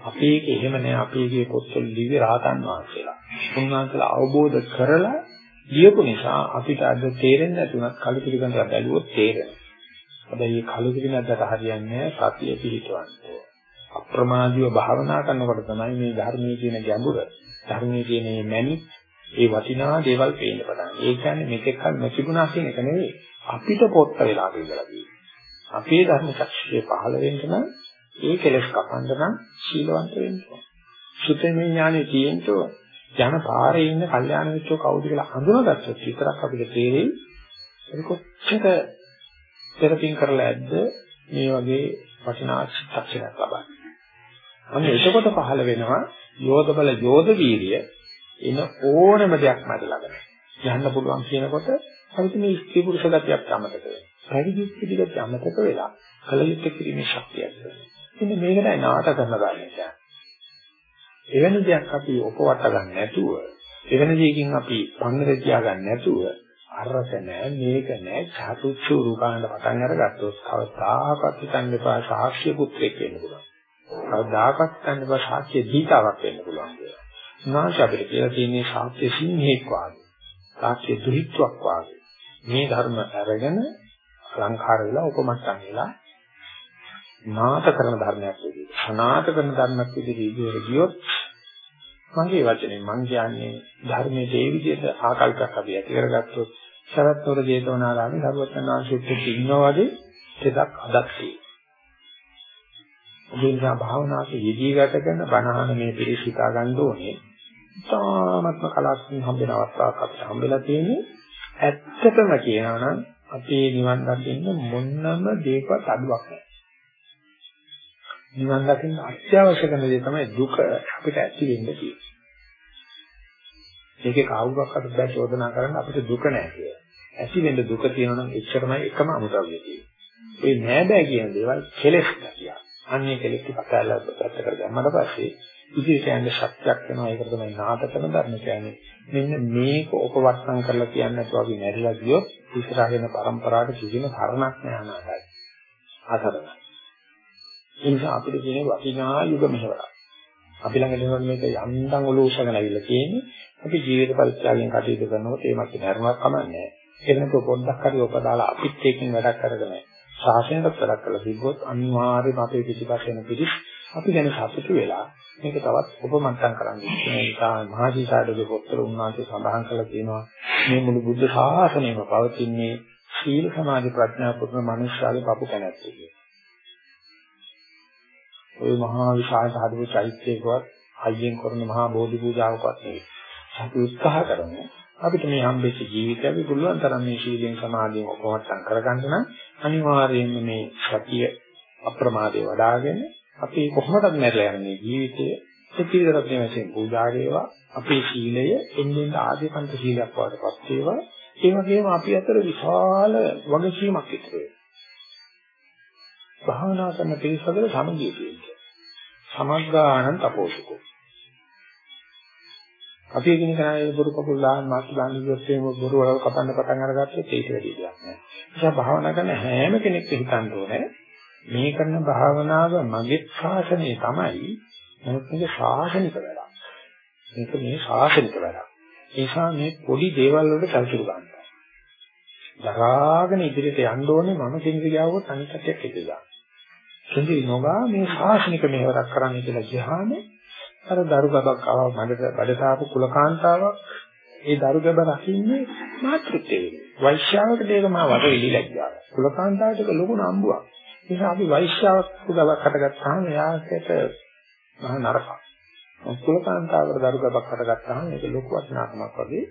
අපේ එක එහෙම නෑ අපේගේ පොත්වල ලිවි රාතන් වහන්සේලා. උන්වහන්සේලා අවබෝධ කරලා ලියපු නිසා අපිට අද තේරෙන්නේ නැතුණත් කලු පිළිගන්නවා බැලුවොත් තේරෙනවා. හැබැයි මේ කලු පිළිගන්නට හරියන්නේ සතිය පිහිටවන්නේ. අප්‍රමාදීව භාවනා කරනකොට තමයි මේ ධර්මයේ කියන ගැඹුර, ධර්මයේ කියන මේ මැනි, ඒ වටිනා දේවල් පේන්න පටන් ගන්නේ. ඒ කියන්නේ මෙතෙක් කල නොතිබුණා කියන එක නෙවෙයි. අපිට පොත්ත වෙලා ඉඳලා තියෙන්නේ. අපේ ධර්ම ශක්තිය පහළ වෙන්න නම් ඒ කෙලස් කපන්න නම් සීලවන්ත වෙන්න ඕන. සුතමේ ඥානෙ තියෙන්න ඕන. යන පාරේ ඉන්න කල්යාණ මිත්‍රෝ කවුද කියලා හඳුනාගත්තොත් විතරක් අපිට තේරෙයි ඒක කොච්චර තෙරපින් කරලා ඇද්ද මේ වගේ වටිනා චිත්තක්ෂණයක් ලබන්නේ. අන්න එතකොට පහළ වෙනවා යෝධ බල යෝධ වීරිය එන ඕනම දෙයක් මත ළඟ. යන්න පුළුවන් කියනකොට අපිට මේ ස්ත්‍රී පුරුෂ ගතියක් අමතක වෙනවා. පැවිදි පිළිගත් අමතක වෙලා කලියුත් කිරීමේ ශක්තියක් වෙනවා. ඉතින් මේකයි නාටක කරන ගන්නේ. එවැනි දෙයක් අපි උපවට ගන්න නැතුව එවැනි දෙයකින් අපි පන්නර තියාගන්න නැතුව අරක නෑ මේක නෑ චතුච්චු රූපාන්ත පටන් අරගත්තොත් කවදාකවත් හිතන්න එපා සාක්ෂ්‍ය පුත්‍රයෙක් වෙන්න පුළුවන්. කවදාකවත් හිතන්න එපා සාක්ෂ්‍ය දීතාවක් වෙන්න පුළුවන් කියලා. උනාශ අපිට කියලා තියෙන්නේ සාක්ෂ්‍ය සිංහෙක් වාගේ. සාක්ෂ්‍ය දුහිත්වක් වාගේ. මේ ධර්ම අරගෙන අලංකාර වෙලා උපමට්ටම් වෙලා නාත කරන ධර්මයක් විදිහට අනාත කරන ධර්මයක් විදිහට ඉදිරියට ගියොත් මගේ වචනේ මම කියන්නේ ධර්මයේ ඒ විදිහට ආකල්පයක් අපි ඇති කරගත්තොත් සරත්වර ජේතවනාරාමේ සර්වඥාන්සෙත් ඉන්නවා වගේ දෙයක් අදක් තියෙනවා. භාවනාවේ යෙදී ගත කරන බණහන මේ පිළිසිතා ගන්න ඕනේ. තාමත්ම කලාත්මක හම්බෙන අවස්ථාවක් අපිට හම්බෙලා තියෙන්නේ. ඇත්තටම කියනවා නම් අපේ නිවන් දකින්න මොන්නම දෙයක්වත් අඩුවක් නැහැ. නිවන් දකින්න අත්‍යවශ්‍ය කරන දේ තමයි දුක අපිට ඇති වෙන්න තියෙන්නේ. ඒකේ කවුරක්වත් බෑ චෝදනා කරන්න අපිට දුක නැහැ කියලා. ඇති වෙන්න දුක තියෙනවා නම් එච්චරමයි එකම අමුද්‍රව්‍ය තියෙන්නේ. ඒ නෑ බෑ කියන දේවල් කෙලස් කිය. අන්නේ කෙලස් කතාලා පැත්ත කරගන්නට පස්සේ ඉතින් කියන්නේ ශක්තියක් වෙනවා ඒක තමයි නාටකන ධර්ම කියන්නේ. මෙන්න මේක උපවර්තන කරලා කියන්නේ නැතුව අපි නැරිලා ගියොත් ඉස්සරහින પરම්පරාවට කිසිම කරණක් නෑ අනාගතයි. අසරණයි. ඒ නිසා අපිට කියන්නේ වටිනා යුග මෙහෙවරක්. අපි ළඟ දෙනකොට මේක යන්තම් ඔලෝසගෙන ඇවිල්ලා තියෙන්නේ. අපි ජීවිත පරිත්‍යාගයෙන් කටයුතු කරනකොට ඒ මත නරුණක් කමන්නේ. ඒක නේද පොඩ්ඩක් හරි ඔබදාලා අපිත් එකකින් වැඩක් කරගෙන ශාසනයට වැඩක් කරලා තිබ්බොත් අනිවාර්යයෙන්ම අපේ පිටිපස්ස වෙන පිටිස් අපි ගැන සතුටු වෙලා මේක තවත් උපමට්ටම් කරන්නේ. ඒ නිසා මහජීසාරගේ පොත්වල උන්වහන්සේ සඳහන් කළා තියෙනවා මේ මුළු බුද්ධ ශාසනයම පවතින්නේ සීල සමාධි ප්‍රඥා පුරුණ මනුෂ්‍යයාගේ පපු කැනැත්තේ කියලා. ওই මහා විශාල සාධු චෛත්‍යයකවත් අයියෙන් කරන මහා බෝධි පූජාවකවත් නෙවෙයි. අපි උත්සාහ කරමු අපිට මේ හම්බෙච්ච ජීවිතය අපි පුළුවන් තරම් මේ සීලෙන් සමාධියෙන් ඔපවට්ටම් කරගන්න නම් අනිවාර්යයෙන්ම මේ සතිය අප්‍රමාදේ වඩ아가ගෙන අපි කොහොමද මැරලා යන්නේ ජීවිතයේ සතිවිතරත්වයේ වශයෙන් පූජා වේවා අපේ සීලය එන්නේ ආදිපන්ත සීලයක් වඩපත් වේවා ඒ වගේම අපි අතර විශාල වගකීමක් ඉතුරු වෙනවා භාවනා කරන පිළිසකල සමගිය කියන්නේ. සමග්ගානං තපෝසුකෝ. අපි කියන කෙනාගේ බොරු කපුල් දාන්න මාත් දාන්න ඉස්සෙත් මේ බොරු වල කපන්න පටන් අරගත්තොත් ඒක වැඩි දෙයක් නෑ. නිසා භාවනා කරන හැම කෙනෙක් හිතන්න ඕනේ මේ කරන භාවනාව මගේ ශාසනය තමයි. නමුත් මේක ශාසනික වැඩක්. මේක මේ ශාසනික වැඩක්. ඒ නිසා මේ පොඩි දේවල් වලට සැලසුරු ගන්නවා. දරාගෙන ඉදිරියට යන්න ඕනේ මම කෙනෙක් ගියාවොත් අනිත් පැත්තට ඉඳලා. කෙඳි නොගා මේ ශාසනික මෙහෙවරක් කරන්න කියලා ගියාම අර දරු ගබක් ආව මඩට බඩතාපු කුලකාන්තාවක් ඒ දරු ගබ රකින්නේ මාතෘත්වයේ වෛශ්‍යාවක දෙයක මා වඩ ඉලිලා ගියා කුලකාන්තාවට ලොකු නම්බුවක් නිසා අපි වෛශ්‍යාවක් ගබක් හටගත්තාම එයාට මහා නරකයි. කුලකාන්තාවකට දරු ගබක් හටගත්තාම මේක ලොකු වටිනාකමක් වගේ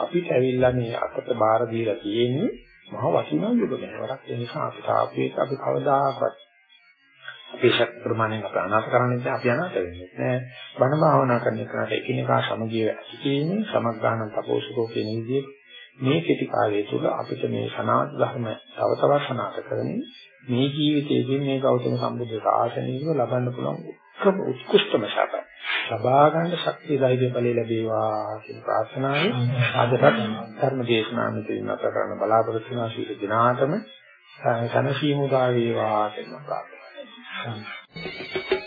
අපිට ඇවිල්ලා මේ අතට බාර දීලා තියෙන්නේ මහ වටිනා යුගමනවරක් ඒ නිසා අපිට ආපේක අපි කවදාකවත් අපේ ශක්ති ප්‍රමාණයෙන් අපි අනාථ කරන්නේ නැහැ අපි අනාථ වෙන්නේ නැහැ. බණ භාවනා කරන එකට එකිනෙකා සමගිය ඇති කියන්නේ සමග්ගාහන තපෝසුකෝ කියන විදිහේ මේ කෙටි කාලය තුළ අපිට මේ සනාථ ධර්ම තව තවත් සනාථ කරමින් මේ ජීවිතයේදී මේ ගෞතම සම්බුද්ධ ශාසනයව ලබන්න පුළුවන් උත්කම උත්කෘෂ්ඨම ශාපය ලබා ගන්න ශක්තිය ධෛර්ය බලය ලැබේවා කියන ප්‍රාර්ථනාවයි අදට ධර්ම දේශනාව මෙතන නැත කරන්න බලාපොරොත්තු වෙනා සීල දිනාටම සනසීමු දා වේවා කියන ප්‍රාර්ථනාවයි